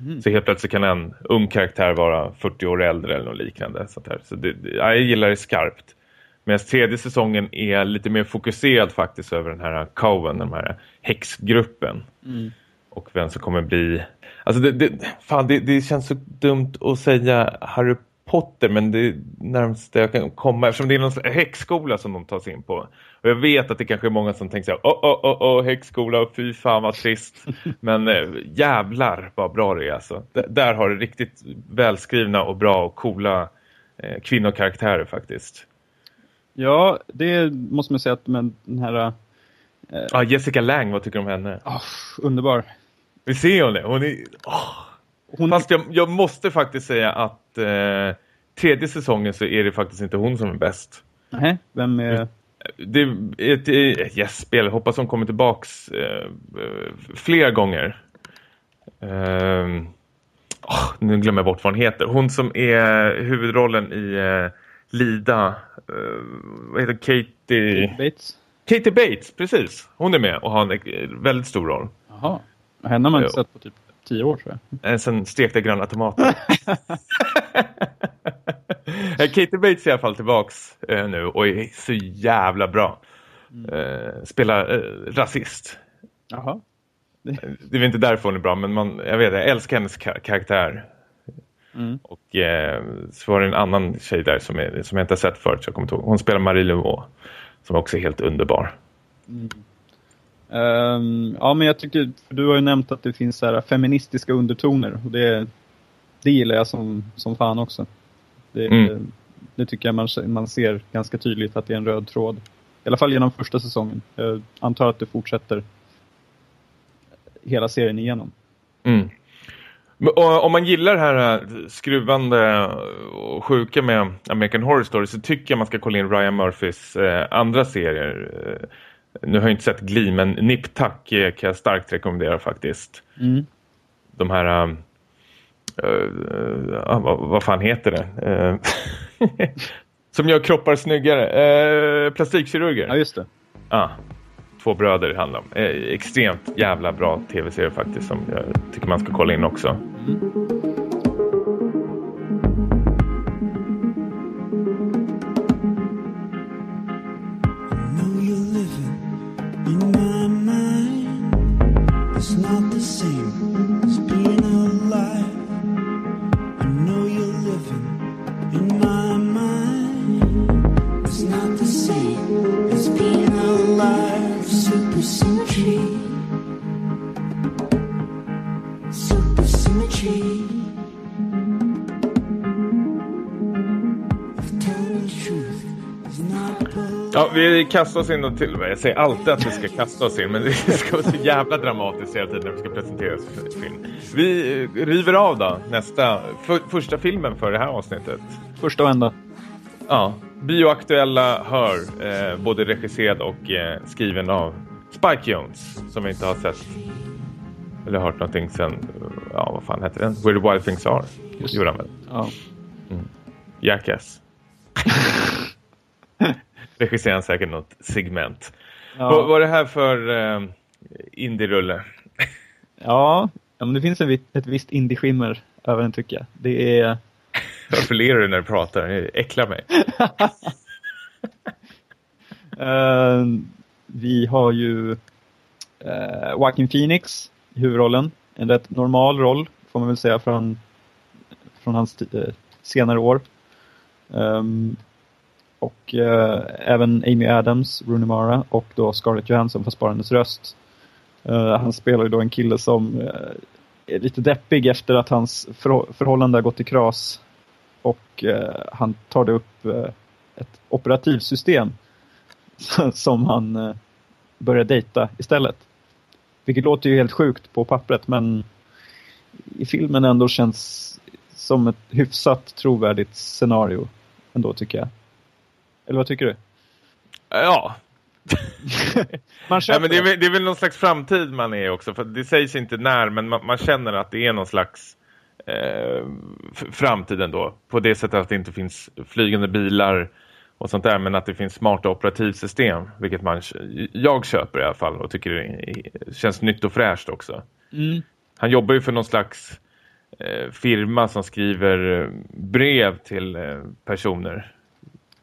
Mm. Så helt plötsligt kan en ung karaktär vara 40 år äldre eller något liknande. Sånt här. Så det, jag gillar det skarpt. Medan tredje säsongen är lite mer fokuserad faktiskt över den här Coven, den här häxgruppen. Mm. Och vem som kommer bli... Alltså det, det, fan, det, det, känns så dumt att säga Harry Potter men det är närmast jag kan komma eftersom det är någon häxskola som de tar sig in på. Och jag vet att det kanske är många som tänker så här, åh, åh, åh, åh, häxskola, fy fan vad trist. men äh, jävlar vad bra det är alltså. D där har det riktigt välskrivna och bra och coola eh, kvinnokaraktärer faktiskt. Ja, det måste man säga att med den här... Eh... Ja, Jessica Lang, vad tycker du om henne? Oh, underbar. Vi ser hon det. Hon är... Oh. Hon... Fast jag, jag, måste faktiskt säga att eh, tredje säsongen så är det faktiskt inte hon som är bäst. Nej, vem är... Det är ett, gästspel. Hoppas hon kommer tillbaks eh, fler gånger. Eh, oh, nu glömmer jag bort vad hon heter. Hon som är huvudrollen i... Eh, Lida, uh, vad heter Katie? Bates. Katie Bates, precis. Hon är med och har en väldigt stor roll. Jaha. Henne har man inte sett på typ tio år tror jag. En sån stekta gröna tomater. Katie Bates är i alla fall tillbaks uh, nu och är så jävla bra. Mm. Uh, spelar uh, rasist. Jaha. Det är inte därför hon är bra, men man, jag vet, jag älskar hennes kar karaktär. Mm. Och eh, så var det en annan tjej där som, är, som jag inte har sett förut. Så jag kommer ihåg. Hon spelar Marie Laveau som också är helt underbar. Mm. Um, ja, men jag tycker, du har ju nämnt att det finns så här feministiska undertoner och det, det gillar jag som, som fan också. Det, mm. det, tycker jag man, man ser ganska tydligt att det är en röd tråd. I alla fall genom första säsongen. Jag antar att det fortsätter hela serien igenom. Mm. Om man gillar det här äh, skruvande och sjuka med American Horror Story så tycker jag man ska kolla in Ryan Murphys eh, andra serier. Eh, nu har jag inte sett Glee men Nip Tuck kan jag starkt rekommendera faktiskt. Mm. De här... Äh, äh, vad, vad fan heter det? som gör kroppar snyggare. plastikkirurger. Ja, just det. Ja två bröder det handlar om. Eh, extremt jävla bra tv-serie faktiskt som jag tycker man ska kolla in också. Mm. Ja, vi kastar oss in och till. Jag säger alltid att vi ska kasta oss in, men det ska vara så jävla dramatiskt hela tiden när vi ska presentera film. Vi eh, river av då, nästa, för, första filmen för det här avsnittet. Första och enda. Ja, Bioaktuella hör, eh, både regisserad och eh, skriven av Spike Jones, som vi inte har sett eller hört någonting sen, ja vad fan heter den? Where the Wild Things Are. Just Gjorde han väl? Ja. Jackass. Regisserar säkert något segment. Ja. Vad var det här för eh, indie-rulle? Ja, men det finns en, ett visst indie-skimmer över den tycker jag. Det är... Varför ler du när du pratar? Det äcklar mig. eh, vi har ju eh, Joaquin Phoenix i huvudrollen. En rätt normal roll får man väl säga från, från hans eh, senare år. Um, och eh, även Amy Adams, Rooney Mara och då Scarlett Johansson för Sparandes röst. Uh, han spelar ju då en kille som uh, är lite deppig efter att hans förhå- förhållande har gått i kras. Och uh, han tar det upp ett operativsystem som han börjar dejta istället. Vilket låter ju helt sjukt på pappret men i filmen ändå känns som ett hyfsat trovärdigt scenario ändå tycker jag. Eller vad tycker du? Ja, Man ja men det, är, det. är väl någon slags framtid man är också. För det sägs inte när, men man, man känner att det är någon slags eh, framtid ändå. På det sättet att det inte finns flygande bilar och sånt där. Men att det finns smarta operativsystem. Vilket man, jag köper i alla fall och tycker det känns nytt och fräscht också. Mm. Han jobbar ju för någon slags eh, firma som skriver eh, brev till eh, personer.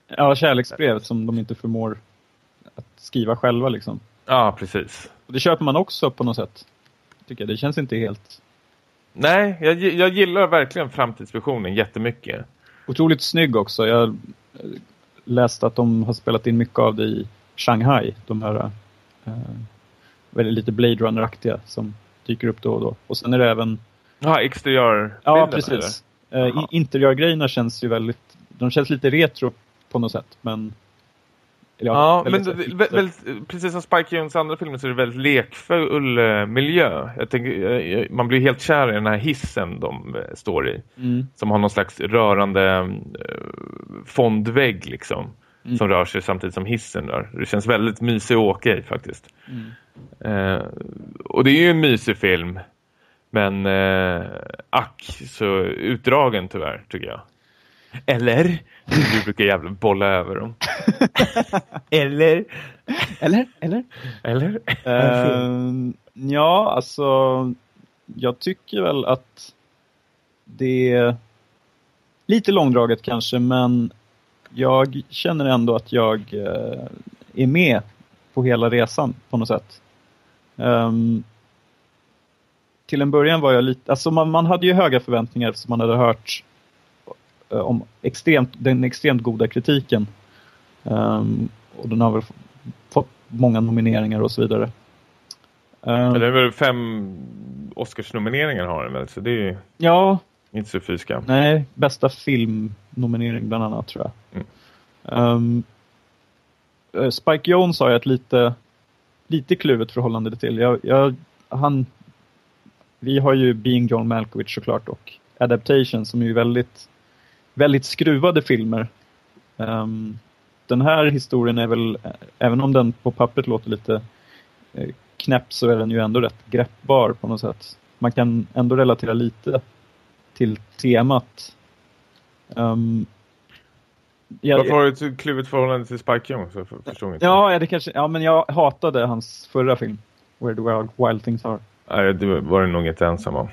Ja, kärleksbrev som de inte förmår att skriva själva liksom. Ja, precis. Och det köper man också på något sätt. Tycker jag. Det känns inte helt Nej, jag, jag gillar verkligen framtidsvisionen jättemycket. otroligt snygg också. Jag läste att de har spelat in mycket av det i Shanghai. De här eh, väldigt lite Blade Runner-aktiga som dyker upp då och då. Och sen är det även Ja, exteriörbilden. Ja, precis. Eh, interiörgrejerna känns ju väldigt... De känns lite retro på något sätt, men... Ja, men väldigt precis som Spike Jones andra filmer så är det väldigt lekfull eh, miljö. Jag tänker, eh, man blir helt kär i den här hissen de eh, står i. Mm. Som har någon slags rörande eh, fondvägg liksom. Mm. Som rör sig samtidigt som hissen rör. Det känns väldigt mysig att åka i faktiskt. Mm. Eh, och det är ju en mysig film. Men eh, ack så utdragen tyvärr tycker jag. Eller? Du brukar jävla bolla över dem. Eller? Eller? Eller? Eller? Eh, ja, alltså... Jag tycker väl att det är lite långdraget kanske, men jag känner ändå att jag eh, är med på hela resan på något sätt. Ehm, till en början var jag lite, alltså man, man hade ju höga förväntningar eftersom man hade hört om extremt, den extremt goda kritiken. Ehm, och den har väl fått många nomineringar och så vidare. Ehm, Det är väl fem Oscarsnomineringar har den väl, så det är ju ja, inte så fy skam. nej, bästa filmnominering bland annat tror jag. Mm. Eh, Spike Jones har jag ett lite, lite kluvet förhållande till. Jag, jag, han, vi har ju Being John Malkovich såklart och Adaptation som är ju väldigt, väldigt skruvade filmer. Ehm, den här historien är väl, eh, även om den på pappret låter lite eh, knäpp så är den ju ändå rätt greppbar på något sätt. Man kan ändå relatera lite till temat. Um, jag, Varför har du ett kluvet förhållande till Spike? Jag förstår inte. ja, det kanske, ja, men jag hatade hans förra film. Where the Wild, wild Things Are. Nej, det var det nog inte ensam om.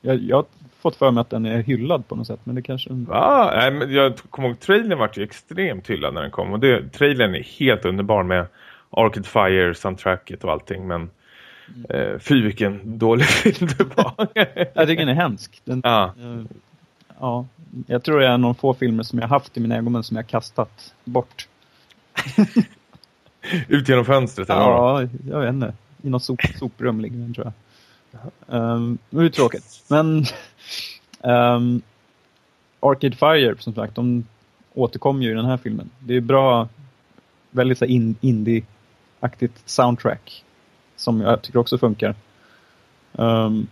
Jag, jag fått för mig att den är hyllad på något sätt, men det kanske... Ah, nej, men jag kommer ihåg, trailern var ju extremt hyllad när den kom. Och det, trailern är helt underbar med Arcade Fire, soundtracket och allting. Men eh, fy vilken dålig film det var. Jag tycker den är hemsk. Den, ja. eh, ja, jag tror det är de få filmer som jag haft i mina ögon men som jag kastat bort. Ut genom fönstret. eller? Ja, jag vet inte. I något sop, soprum ligger den tror jag. Um, det är tråkigt. Men um, Arcade Fire som sagt, de återkommer ju i den här filmen. Det är bra väldigt så in, indie-aktigt soundtrack. Som jag tycker också funkar. Um,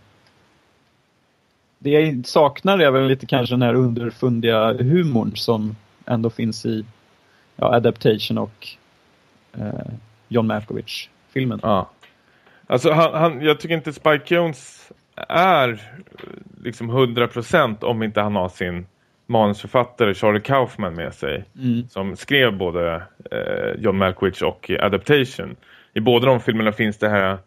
det jag saknar är väl lite kanske den här underfundiga humorn som ändå finns i ja, Adaptation och eh, John Malkovich-filmen. Ja. Alltså han, han, jag tycker inte Spike Jones är liksom 100% om inte han har sin manusförfattare Charlie Kaufman med sig. Mm. Som skrev både eh, John Malkovich och Adaptation. I båda de filmerna finns det här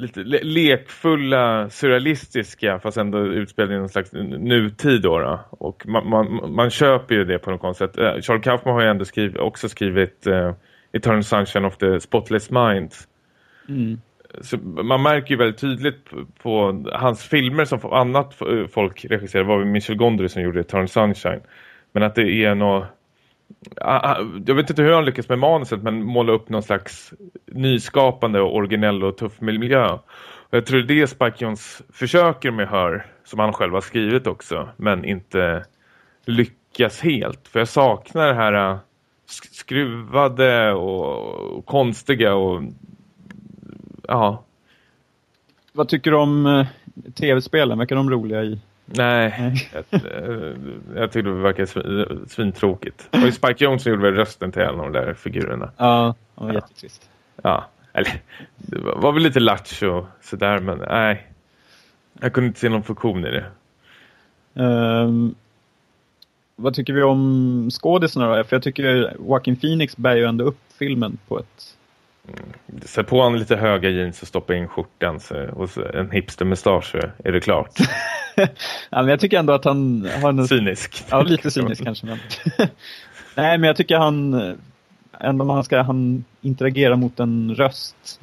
lite le lekfulla, surrealistiska fast ändå utspelade i någon slags nutid då. då. Och man, man, man, köper ju det på något sätt. Uh, Charles Kaufman har ju ändå skrivit, också skrivit uh, Eternal Sunshine of the Spotless Mind. Mm. Så man märker ju väldigt tydligt på på hans filmer som annat folk regisserar var Michel Gondry som gjorde Turn Sunshine. Men att det är något jag vet inte hur han lyckas med manuset men måla upp någon slags nyskapande och originell och tuff miljö. Och jag tror det är Spike Jones försöker med Hör som han själv har skrivit också men inte lyckas helt. För jag saknar det här äh, skruvade och konstiga och ja. Vad tycker du om äh, tv-spelen? Verkar de roliga i Nej, jag, eh, jag tyckte det verkar svintråkigt. Och i Spike Jones gjorde väl rösten till en av de där figurerna. Ja, det var jättetrist. Ja, eller det var väl lite latch och sådär, men nej. Jag kunde inte se någon funktion i det. Um, vad tycker vi om skådisarna då? För jag tycker Joaquin Phoenix bär ju ändå upp filmen på ett. Sätt på honom lite höga jeans och stoppa in skjortan så, och så en hipster-mustasch så är det klart. ja, men jag tycker ändå att han har en... Cynisk. Ja, lite cynisk kanske. Men... Nej, men jag tycker han ändå man ska han interagera mot en röst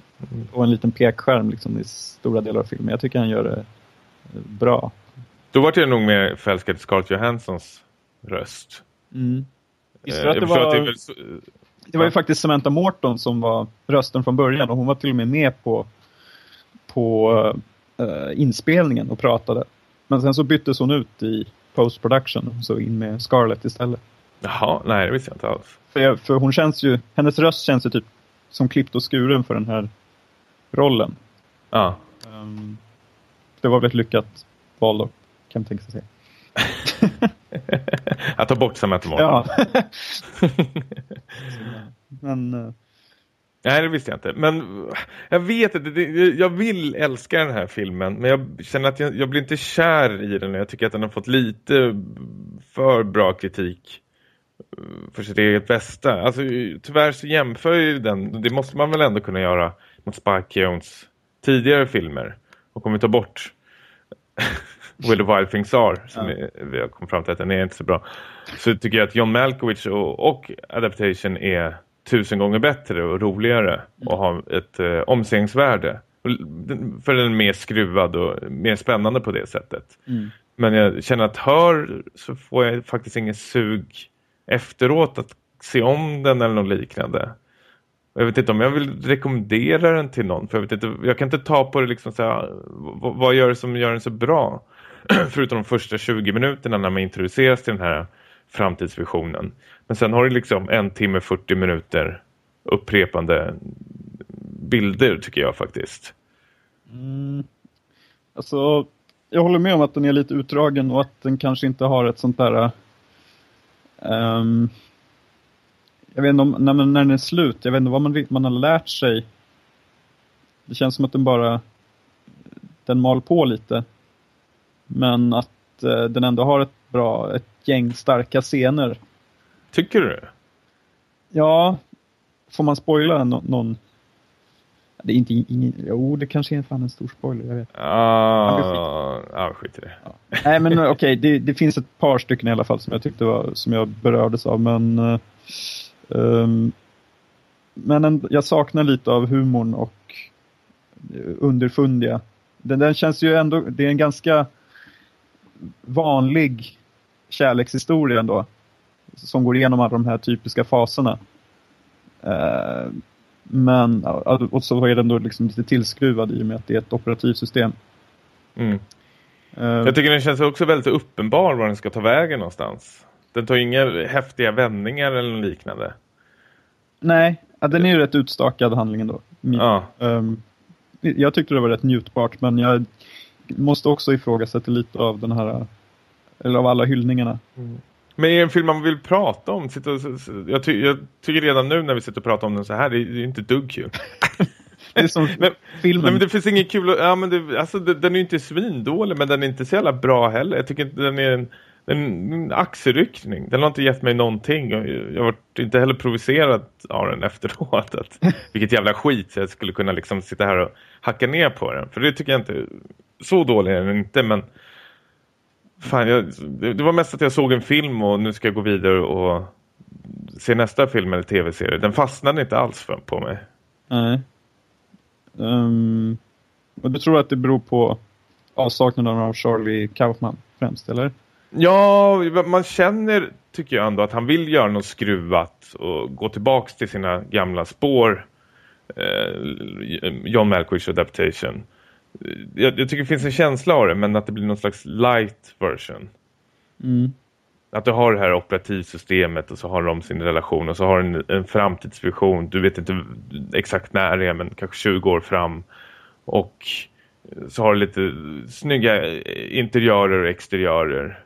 och en liten pekskärm liksom, i stora delar av filmen. Jag tycker han gör det bra. Då var jag nog mer förälskad i Scarlett Johanssons röst. Mm. Visst, eh, att det, var, det, det var ju faktiskt Samantha Morton som var rösten från början och hon var till och med med på, på uh, inspelningen och pratade. Men sen så byttes hon ut i post-production så in med Scarlett istället. Jaha, nej det visste jag inte alls. För, för hon känns ju, hennes röst känns ju typ som klippt och skuren för den här rollen. Ja. Um, det var väl ett lyckat val då, kan man tänka sig. att ta bort Morton. Ja. Men... Uh... Nej, det visste jag inte. Men jag vet inte, jag vill älska den här filmen. Men jag känner att jag, jag blir inte kär i den. Jag tycker att den har fått lite för bra kritik eh, för sitt eget bästa. Alltså tyvärr så jämför ju den, det måste man väl ändå kunna göra mot Spike Jones tidigare filmer. Och kommer ta bort Will the Wild Things Are som ja. vi har kommit fram till att den är inte så bra. Så tycker jag att John Malkovich och, och Adaptation är tusen gånger bättre och roligare och har ett eh, omsägningsvärde. För den är mer skruvad och mer spännande på det sättet. Mm. Men jag känner att hör så får jag faktiskt ingen sug efteråt att se om den eller något liknande. Jag vet inte om jag vill rekommendera den till någon. För jag, vet inte, jag kan inte ta på det liksom så här, vad, vad gör det som gör den så bra? Förutom de första 20 minuterna när man introduceras till den här framtidsvisionen. Men sen har du liksom en timme 40 minuter upprepande bilder tycker jag faktiskt. Mm. Alltså, jag håller med om att den är lite utdragen och att den kanske inte har ett sånt där... Um, jag vet inte om, när, när den är slut, jag vet inte vad man, man har lärt sig. Det känns som att den bara den mal på lite. Men att eh, den ändå har ett bra, ett gäng starka scener. Tycker du? Ja, får man spoila no någon? Det är inte, ingen, jo det kanske är fan en stor spoiler, jag vet. Ah, ja, skit i det. Ja. Nej men okej, okay, det, det, finns ett par stycken i alla fall som jag tyckte var, som jag berördes av, men uh, um, men en, jag saknar lite av humorn och underfundiga. Den, den känns ju ändå, det är en ganska vanlig kärlekshistoria ändå. Som går igenom alla de här typiska faserna. Uh, men och så är den då liksom lite tillskruvad i och med att det är ett operativsystem. Mm. Uh, jag tycker den känns också väldigt uppenbar var den ska ta vägen någonstans. Den tar inga häftiga vändningar eller liknande. Nej, ja, den är ju rätt utstakad handlingen då. Ja. Ehm, jag tyckte det var rätt njutbart men jag måste också ifrågasätta lite av den här, eller av alla hyllningarna. Men är det en film man vill prata om? Jag, ty, jag tycker redan nu när vi sitter och pratar om den så här, det är ju inte dugg kul. Det är som Men, filmen. Nej, men det finns inget kul ja, men det, alltså, det, Den är ju inte svindålig men den är inte så jävla bra heller. Jag tycker inte den är en, en, en axelryckning. Den har inte gett mig någonting. Jag, jag har inte heller provocerad av den efteråt. Att, vilket jävla skit så jag skulle kunna liksom sitta här och hacka ner på den. För det tycker jag inte så dålig är den inte men fan, jag, det, var mest att jag såg en film och nu ska jag gå vidare och se nästa film eller tv-serie. Den fastnade inte alls för, på mig. Nej. Um, och du tror att det beror på avsaknaden av Charlie Kaufman främst, eller? Ja, man känner tycker jag ändå att han vill göra något skruvat och gå tillbaks till sina gamla spår. Eh, John Malkovich adaptation. Jag, jag tycker det finns en känsla av det men att det blir någon slags light version. Mm. Att du har det här operativsystemet och så har de sin relation och så har en, en framtidsvision. Du vet inte exakt när det är men kanske 20 år fram. Och så har du lite snygga interiörer och exteriörer.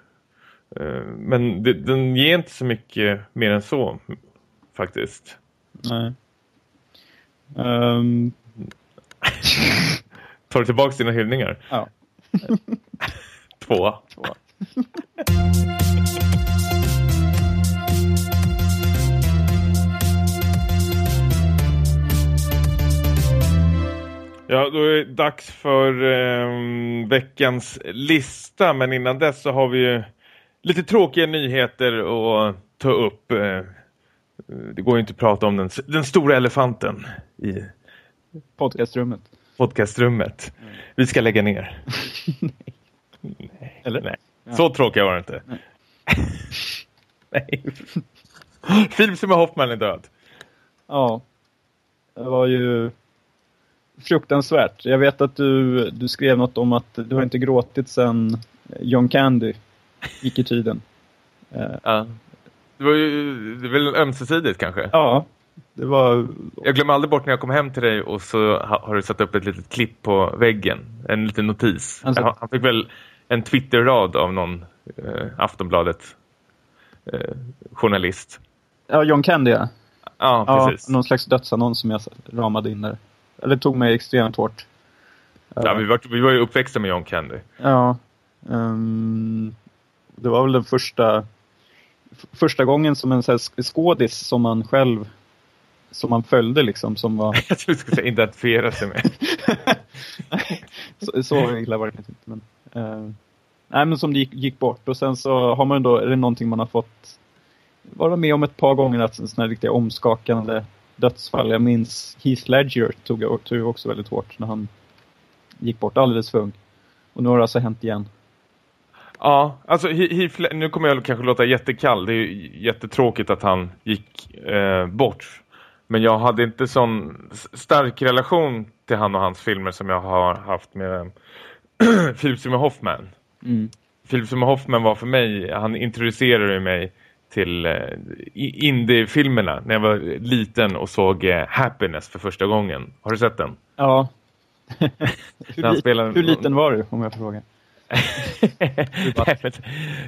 Eh, Men det, den ger inte så mycket mer än så faktiskt. Nej. Ehm, Tar du tillbaka dina hyllningar? ja. Två. Ja, då är det dags för ehm, veckans lista. Men innan dess så har vi ju lite tråkiga nyheter att ta upp. Eh, Det går ju inte att prata om den, den stora elefanten i Podcastrummet. Podcastrummet. Vi ska lägga ner. Eller? Nej. Så tråkiga var det inte. Nej. Philip Seymour Hoffman är död. Ja. Det var ju fruktansvärt. Jag vet att du, du skrev något om att du har inte gråtit sedan John Candy gick i tiden. Ja. Det var ju det är väl ömsesidigt kanske. ja, det var... Jag glömmer aldrig bort när jag kom hem till dig och så ha, har du satt upp ett litet klipp på väggen. En liten notis. Alltså- Han, fick väl en Twitter-rad av någon eh, Aftonbladet eh, journalist. Ja, John Candy ja. Ja, ja precis. någon slags dödsannons som jag ramade in där. Eller tog mig extremt hårt. Ja, vi, var, vi var ju uppväxta med John Candy. Ja. ehm, det var väl den första första gången som en så skådis som man själv som man följde liksom som var Jag tror du skulle säga identifiera sig med. så, så illa var det kanske inte men eh, nej men som det gick, gick bort och sen så har man då är det någonting man har fått vara med om ett par gånger att sådana här riktiga omskakande dödsfall. Jag minns Heath Ledger tog jag tog också väldigt hårt när han gick bort alldeles för ung. Och nu har det alltså hänt igen. Ja, alltså He- Heath nu kommer jag kanske låta jättekall. Det är ju jättetråkigt att han gick eh, bort. Men jag hade inte sån stark relation till han och hans filmer som jag har haft med Philip Seymour Hoffman. Mm. Philip Seymour Hoffman var för mig, han introducerade mig till eh, indie-filmerna när jag var liten och såg eh, Happiness för första gången. Har du sett den? Ja. Hur, li- hur liten var du om jag får fråga? Nej, men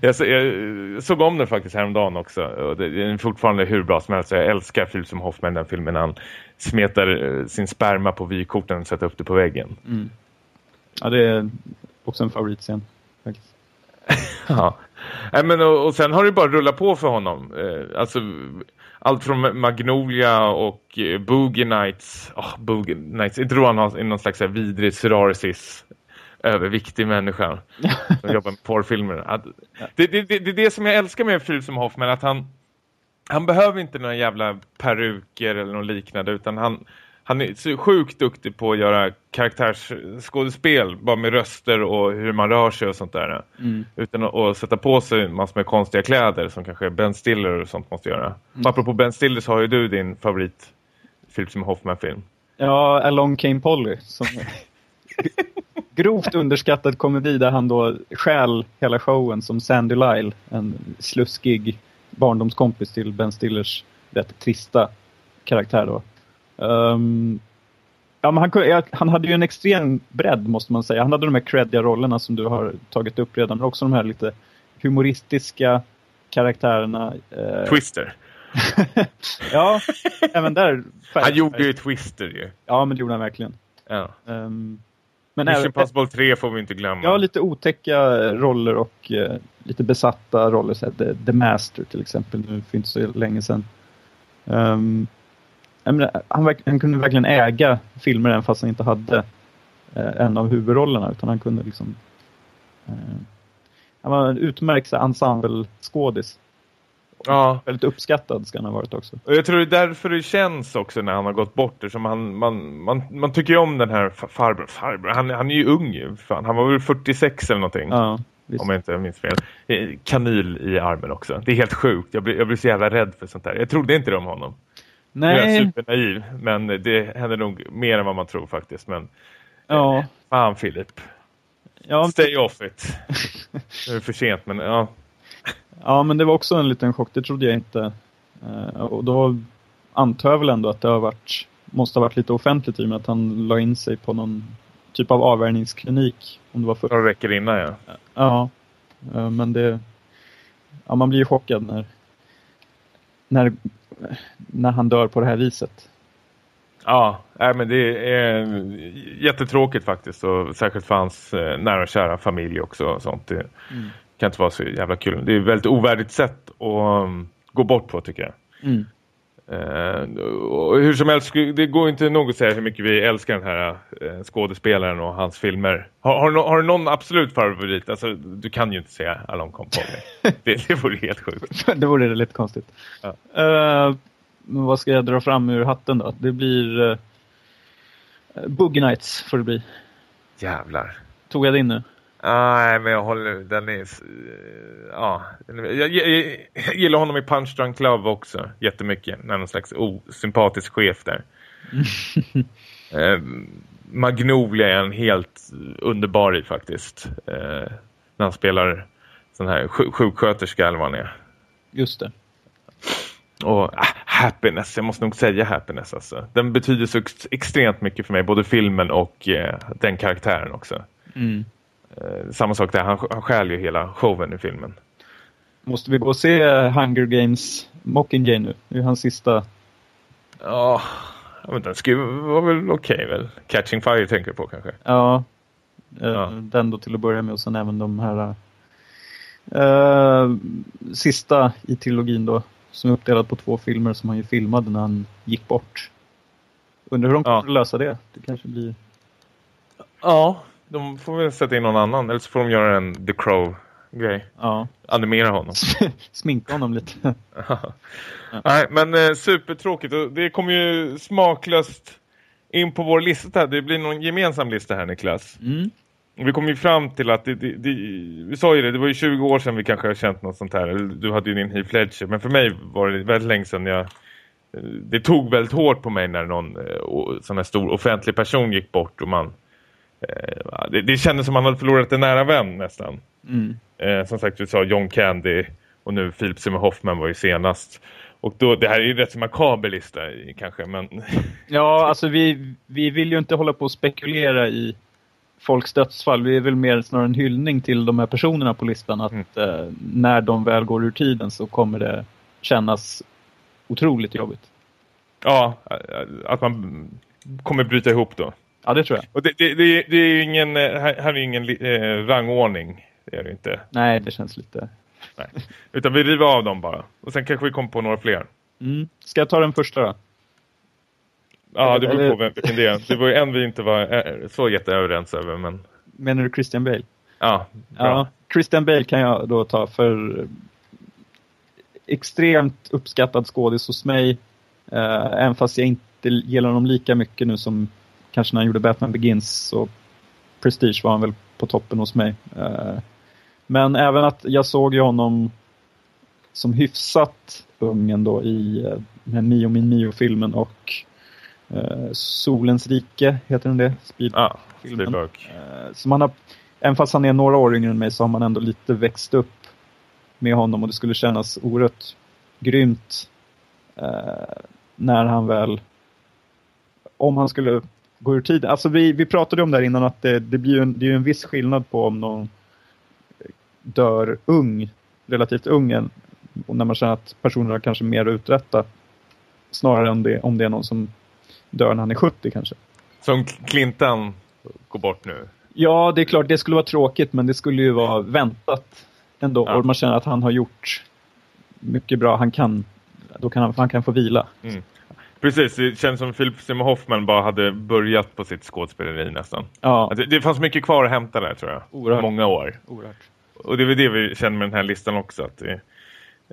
jag, så- jag såg om den faktiskt häromdagen också. Och det är fortfarande hur bra som helst. Jag älskar Philip som Hoffman den filmen. Han smetar eh, sin sperma på vykorten och sätter upp det på väggen. Ja, det är också en favoritscen. Faktiskt. Ja. Nej, men, och, och sen har det bara rullat på för honom. Eh, alltså allt från Magnolia och eh, Boogie Nights. Oh, Boogie Nights. Jag tror han har någon slags här vidrig psoriasis överviktig människa som jobbar med porrfilmer. Det, det, det, det är det som jag älskar med Philip som Hoffman att han han behöver inte några jävla peruker eller något liknande utan han, han är sjukt duktig på att göra karaktärsskådespel bara med röster och hur man rör sig och sånt där. Utan att, att sätta på sig massor med konstiga kläder som kanske Ben Stiller och sånt måste göra. Mm. Apropå Ben Stiller så har ju du din favorit Philip Hoffman-film. Ja, Along Came Polly. Som grovt underskattad komedi där han då stjäl hela showen som Sandy Lyle. En sluskig barndomskompis till Ben Stillers rätt trista karaktär då. Ehm, ja, men han, kunde- han hade ju en extrem bredd måste man säga. Han hade de här creddiga rollerna som du har tagit upp redan, men också de här lite humoristiska karaktärerna. eh, Twister. ja, även där. Han gjorde ju Twister ju. Ja, men det gjorde han verkligen. Ja. Ehm, men Mission även, Impossible 3 får vi inte glömma. ja, lite otäcka roller och eh, lite besatta roller. Så här, The, The Master till exempel, nu för inte så länge sedan. Jag menar, han, han kunde verkligen äga filmer även fast han inte hade eh, en av huvudrollerna. Utan han kunde liksom... Eh, han var en utmärkt ensemble-skådis. Ja. Väldigt uppskattad ska han ha varit också. Och jag tror det är därför det känns också när han har gått bort. Som han, man, man, man tycker ju om den här fa- farbror. farbror. Han, han är ju ung ju. Fan, han var väl 46 eller någonting. Ja. Om jag inte minns fel. Eh, Kanil i armen också. Det är helt sjukt. Jag blir, jag blir så jävla rädd för sånt där. Jag trodde inte det om honom. Jag är Nej, supernaiv. Men det händer nog mer än vad man tror faktiskt. Men ja. fan Filip. Ja, Stay off it. Nu är det för sent men ja. Ja, men det var också en liten chock. Det trodde jag inte. Eh, och då antar jag väl ändå att det har varit, måste ha varit lite offentligt i och med att han la in sig på någon typ av avvärjningsklinik. Om det var för... Några veckor innan ja. Ja, eh, men det... Ja, man blir ju chockad när, när, när han dör på det här viset. Ja, nej, men det är jättetråkigt faktiskt. Och särskilt för hans eh, nära och kära familj också. Och sånt. Det kan inte vara så jävla kul. Det är ett väldigt ovärdigt sätt att um, gå bort på tycker jag. Mm. Eh, och hur som helst, det går inte nog att säga hur mycket vi älskar den här eh, skådespelaren och hans filmer. Har, har, har du någon absolut favorit? Alltså, du kan ju inte säga Along Come Polly. det, det vore helt sjukt. det vore det lite konstigt. Ja. Men vad ska jag dra fram ur hatten då? Det blir... Uh, Boogie Nights får det bli. Jävlar. Tog jag det in nu? Nej, men jag håller... Den är... Ja. Jag, jag, jag, jag gillar honom i Punch Drunk Love också. Jättemycket. Någon slags osympatisk chef där. eh, Magnolia är en helt underbar i faktiskt. Eh, när han spelar sån här sj- sjuksköterska eller vad han är. Just det. Och ah, Happiness, jag måste nog säga Happiness alltså. Den betyder så ex- extremt mycket för mig, både filmen och eh, den karaktären också. Mm. Eh, samma sak där, han, han stjäl ju hela showen i filmen. Måste vi gå och se Hunger Games Mockingjay nu? Det är hans sista. Ja, inte, den skulle vara väl okej väl? Catching Fire tänker du på kanske? Ja, eh, Ja. den då till att börja med och sen även de här eh, sista i trilogin då. Som är uppdelad på två filmer som han ju filmade när han gick bort. Undrar hur de kommer Ja. lösa det. Det kanske blir... Ja, de får väl sätta in någon annan, eller så får de göra en The Crow-grej. Ja, Animera honom. sminka honom lite. Nej, men eh, supertråkigt. Det kommer ju smaklöst in på vår lista. Det blir någon gemensam lista här, Niklas. Mm. Vi kom ju fram till att det, det, det, vi sa ju det, det var ju 20 år sedan vi kanske har känt något sånt här. Du hade ju din Heath Ledger, men för mig var det väldigt länge sedan jag... eh, Det tog väldigt hårt på mig när någon eh, sån här stor offentlig person gick bort och man... eh, Det, det kändes som man hade förlorat en nära vän nästan. Mm. Eh, som sagt, du sa John Candy och nu Philip Seymour Hoffman var ju senast. Och då, det här är ju rätt så makaber lista kanske, men... Ja, alltså vi, vi vill ju inte hålla på och spekulera i folks dödsfall. Vi är väl mer snarare en hyllning till de här personerna på listan. Att Mm. eh, när de väl går ur tiden så kommer det kännas otroligt jobbigt. ja, att man kommer bryta ihop då. Ja, det tror jag. Och det, det, det, det är ju ingen, eh, här, här är ju ingen eh, rangordning. Det är det inte. Nej, det känns lite... Nej. Utan vi river av dem bara. Och sen kanske vi kommer på några fler. Mm. Ska jag ta den första då? Ja, det beror på vem, vilken det är. Det var ju en vi inte var eh, så jätteöverens över, men... Menar du Christian Bale? Ja, bra. Ja, Christian Bale kan jag då ta för extremt uppskattad skådis hos mig. Eh, även fast jag inte gillar honom lika mycket nu som kanske när han gjorde Batman Begins och Prestige var han väl på toppen hos mig. Eh, men även att jag såg ju honom som hyfsat ung ändå i eh, den här Mio min Mio-filmen och eh, Solens rike, heter den det? Speed Ja, filmen. Eh, Så man har, även fast han är några år yngre än mig så har man ändå lite växt upp med honom och det skulle kännas oerhört grymt eh, när han väl, om han skulle gå ur tiden. Alltså vi, vi pratade om det här innan att det, det blir en, det är en viss skillnad på om någon dör ung, relativt ung, än- och när man känner att personen har kanske mer att uträtta. Snarare än det, om det är någon som dör när han är 70 kanske. Som Clinton går bort nu. Ja, det är klart, det skulle vara tråkigt, men det skulle ju vara väntat ändå. Ja. Och man känner att han har gjort mycket bra. Han kan, då kan han, han kan få vila. Precis, det känns som Philip Seymour Hoffman bara hade börjat på sitt skådespeleri nästan. Ja, Att Det, fanns mycket kvar att hämta där tror jag. Oerhört. Många år. oerhört. Och det är väl det vi känner med den här listan också. Att det,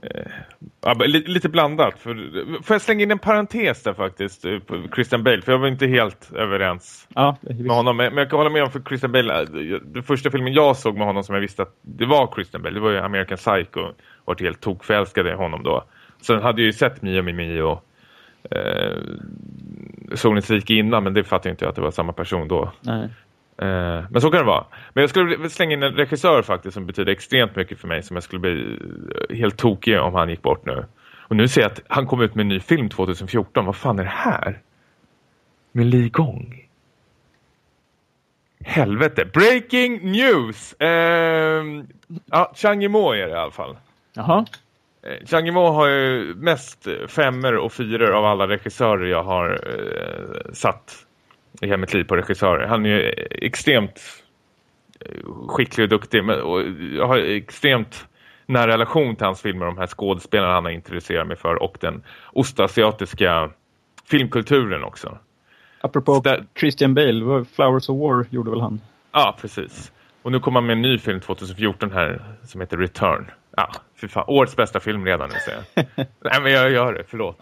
eh, lite blandat. För, får jag slänga in en parentes där faktiskt eh, på Christian Bale? För jag var inte helt överens Ja, med honom. Men, jag kan hålla med om för Christian Bale. eh, Den första filmen jag såg med honom som jag visste att det var Christian Bale. Det var ju American Psycho. Och helt tokförälskad i honom då. Sen hade jag ju sett Mio Mio. Eh, Solens rike innan. Men det fattade jag inte att det var samma person då. nej. Eh, men så kan det vara. Men jag skulle slänga in en regissör faktiskt som betyder extremt mycket för mig som jag skulle bli eh, helt tokig om han gick bort nu. Och nu ser jag att han kom ut med en ny film 2014. Vad fan är det här? Med Li Gong. Helvete. Breaking news! Eh, ja, Chang Yimou är det i alla fall. Jaha. Eh, Chang Yimou har ju mest femmer och fyror av alla regissörer jag har eh, satt i hela mitt liv på regissörer. Han är ju extremt eh, skicklig och duktig men, och jag har extremt nära relation till hans filmer, de här skådespelarna han har intresserat mig för och den ostasiatiska filmkulturen också. Apropå där- Christian Bale, Flowers of War gjorde väl han? Ja, precis. Och nu kommer han med en ny film 2014 här som heter Return. Ja, fan. Årets bästa film redan nu säger jag. Nej men jag gör det, förlåt.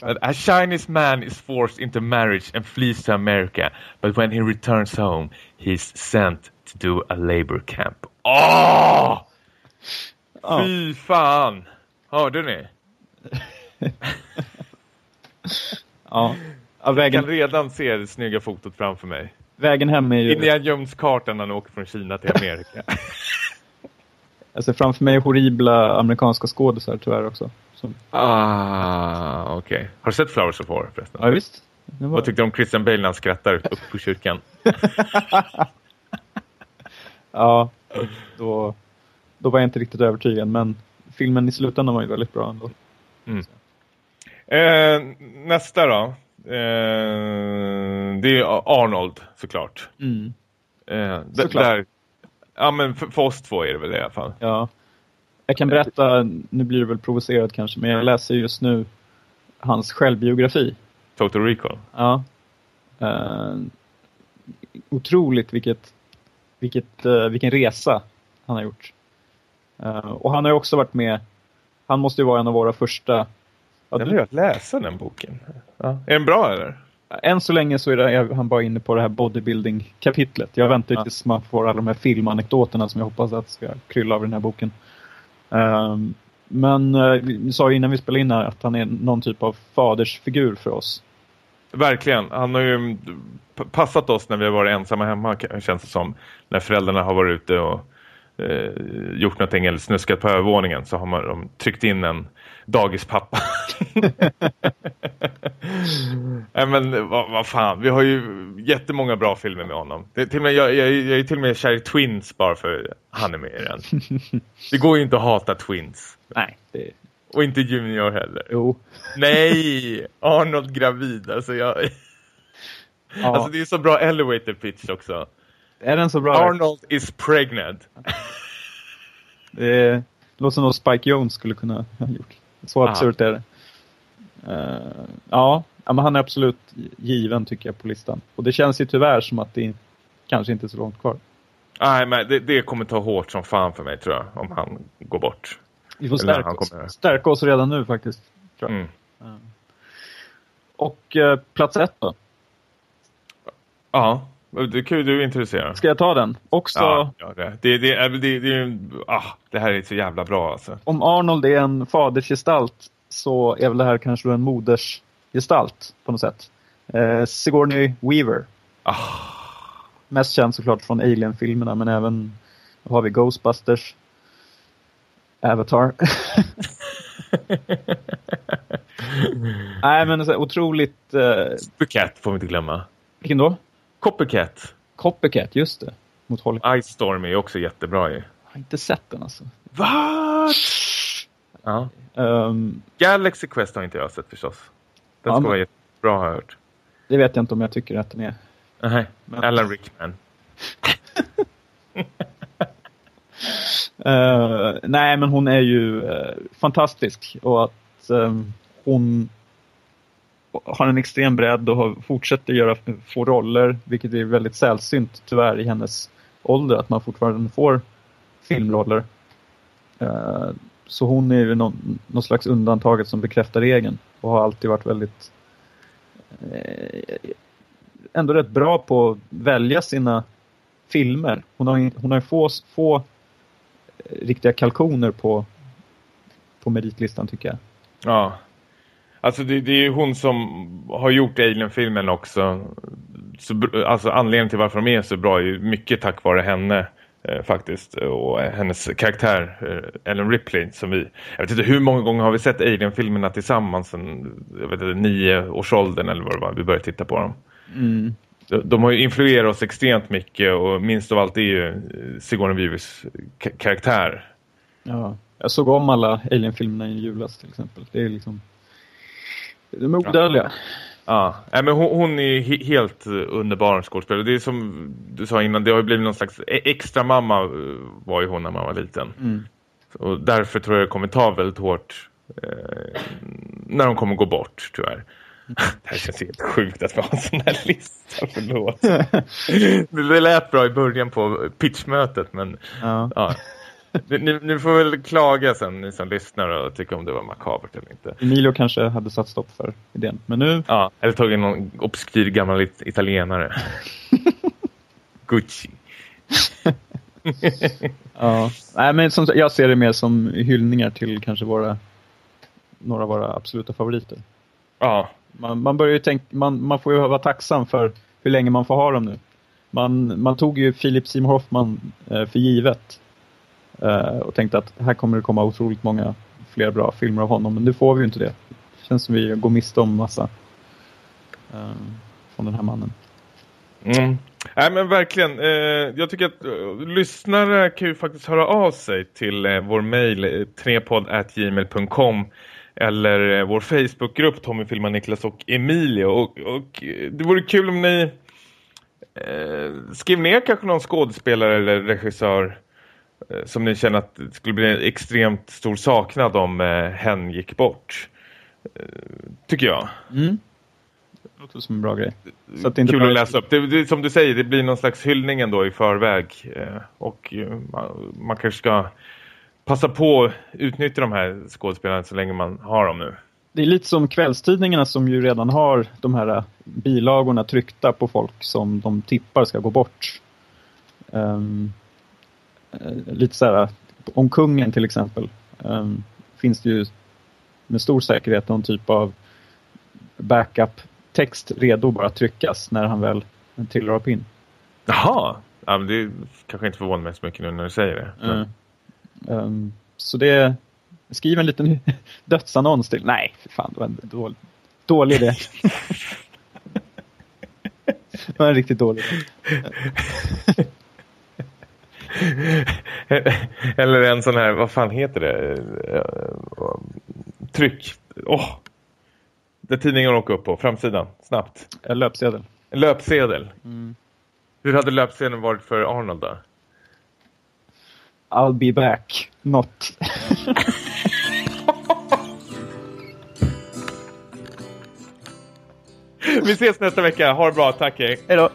Fan. A Chinese man is forced into marriage and flees to America. But when he returns home, he's sent to do a labor camp. Åh! Ja. Fy fan! Hörde ni? Ja. ja Jag kan vägen, redan se det snygga fotot framför mig. Vägen hem är ju... Indiana Jones-kartan när han åker från Kina till Amerika. Alltså framför mig horribla amerikanska skådisar tyvärr också. Som, ah, okej. Har du sett Flowers of War förresten? ja visst. Var, Vad tyckte du om Christian Bale när han skrattar upp på kyrkan? ja, då, då var jag inte riktigt övertygad. Men filmen i slutändan var ju väldigt bra ändå. Eh, nästa då. Eh, det är Arnold såklart. Mm. Eh, Såklart. där, ja men för, för oss två är det väl det i alla fall. Ja. Jag kan berätta, nu blir det väl provocerat kanske, men jag läser just nu hans självbiografi. Total Recall. Ja. Eh, otroligt vilket, vilket, eh, vilken resa han har gjort. Eh, och han har också varit med, han måste ju vara en av våra första. Ja, Jag vill att läsa den boken. Ja. Är den bra eller? än så länge så är, det, han bara inne på det här bodybuilding-kapitlet. Jag väntar Ja. tills man får alla de här filmanekdoterna som jag hoppas att ska krylla av den här boken. Ehm, men uh, vi sa ju innan vi spelade in här att han är någon typ av fadersfigur för oss. Verkligen. Han har ju mm, passat oss när vi har varit ensamma hemma känns det som. När föräldrarna har varit ute och eh, gjort någonting eller snuskat på övervåningen så har man de tryckt in en dagispappa. Nej men vad, vad fan, vi har ju jättemånga bra filmer med honom. Det till med, jag, jag, jag är till och med kär i Twins bara för han är med i den. Det går ju inte att hata Twins. Nej, det, Och inte Junior heller. jo. Nej, Arnold gravid. Alltså, jag... Ja, alltså det är så bra elevator pitch också. Är den så bra? Arnold is pregnant. Det låter som något Spike Jones skulle kunna ha gjort. Så absurt är det. Eh, ja, men han är absolut given tycker jag på listan. Och det känns ju tyvärr som att det kanske inte är så långt kvar. Nej, men det, det kommer ta hårt som fan för mig tror jag. Om han går bort. Vi får stärka oss, stärka oss redan nu faktiskt. Tror jag. Mm. Och eh, plats ett då? Ja, det är kul du är intresserad. Ska jag ta den? Också, Ja, ja det, det, det, är- det, det, ah, det här är så jävla bra alltså. om Arnold är en fadersgestalt så är väl det här kanske en modersgestalt på något sätt. Eh, Sigourney Weaver. Ah. Mest känd såklart från Alien-filmerna men även har vi Ghostbusters, Avatar. Nej, men så otroligt... Eh, Copycat får vi inte glömma. vilken då? Copycat. Copycat, just det. Mot Hollywood. Ice Storm är också jättebra ju. Jag har inte sett den alltså. What? Ja. Ehm, Galaxy Quest har inte jag sett förstås. Den Ja, ska vara jättebra har jag hört. det vet jag inte om jag tycker att den är. Nej, Men- Alan Rickman. Eh, nej, men hon är ju eh, fantastisk och att ehm, hon har en extrem bredd och har, fortsätter göra få roller, vilket är väldigt sällsynt tyvärr i hennes ålder, att man fortfarande får filmroller. Eh, så hon är ju någon, någon slags undantaget som bekräftar regeln och har alltid varit väldigt eh, ändå rätt bra på att välja sina filmer. Hon har, hon har få, få eh, riktiga kalkoner på, på meritlistan tycker jag. Ja. Alltså det, det är ju hon som har gjort Alien-filmen också. Så, alltså anledningen till varför de är så bra är ju mycket tack vare henne eh, faktiskt. Och hennes karaktär eh, Ellen Ripley som vi... Jag vet inte hur många gånger har vi sett Alien-filmerna tillsammans sen jag vet inte, nio års åldern eller vad det var vi började titta på dem. Mm. De, de har ju influerat oss extremt mycket och minst av allt är ju eh, Sigourney Weavers ka- karaktär. Ja. Jag såg om alla Alien-filmerna i julas till exempel. Det är liksom... De är odödliga. Ja, Nej, men hon, hon är he helt underbar skådespelare. Det är som du sa innan, det har ju blivit någon slags e- extra mamma eh, var ju hon när man var liten. Mm. Och därför tror jag det kommer ta väldigt hårt eh, när de kommer gå bort, tyvärr. Det här känns helt sjukt att vi har en sån här lista, förlåt. det lät bra i början på pitchmötet, men Ja. ja. Ni, ni får väl klaga sen, ni som lyssnar och tycka om det var makabert eller inte. Emilio kanske hade satt stopp för idén. Men nu, Ja, eller tagit någon obskyr gammal it- italienare. Gucci. ja. Nej, men som, jag ser det mer som hyllningar till kanske våra, några av våra absoluta favoriter. Ja, Man, man, börjar ju tänka, man, man får ju vara tacksam för hur länge man får ha dem nu. Man, man tog ju Philip Seymour Hoffman eh, för givet. Eh, och tänkte att här kommer det komma otroligt många fler bra filmer av honom. Men nu får vi ju inte det. Det känns som vi går miste om massa eh, från den här mannen. Mm. Nej men verkligen, eh, jag tycker att eh, lyssnare kan ju faktiskt höra av sig till eh, vår mejl eh, trepodd.gmail.com eller eh, vår Facebookgrupp Tommy Filmar, Niklas och Emilio och, och eh, det vore kul om ni eh, skrev ner kanske någon skådespelare eller regissör eh, som ni känner att det skulle bli en extremt stor saknad om eh, hen gick bort. Eh, tycker jag. Mm. Det låter som en bra grej. Så att det inte Kul att läsa upp. Det, det, som du säger, det blir någon slags hyllning ändå i förväg. Eh, och eh, man, man kanske ska passa på att utnyttja de här skådespelarna så länge man har dem nu. Det är lite som kvällstidningarna som ju redan har de här bilagorna tryckta på folk som de tippar ska gå bort. Eh, lite så här, om kungen till exempel ehm, finns det ju med stor säkerhet någon typ av backup-text redo bara att tryckas när han väl tillhör av pin. Jaha! Ja, men det kanske inte förvånar mig så mycket nu när du säger det. Men, Ehm, så det skriv en liten dödsannons till. Nej, för fan, det var en dålig, dålig idé. det var en riktigt dålig idé. Eller en sån här, vad fan heter det? Eh, Tryck. Åh! Där tidningen åker upp på, framsidan, snabbt. Eh, Löpsedel. En löpsedel. Hur hade löpsedeln varit för Arnold då? I'll be back. Not. Vi ses nästa vecka, ha det bra, tack! Hej då.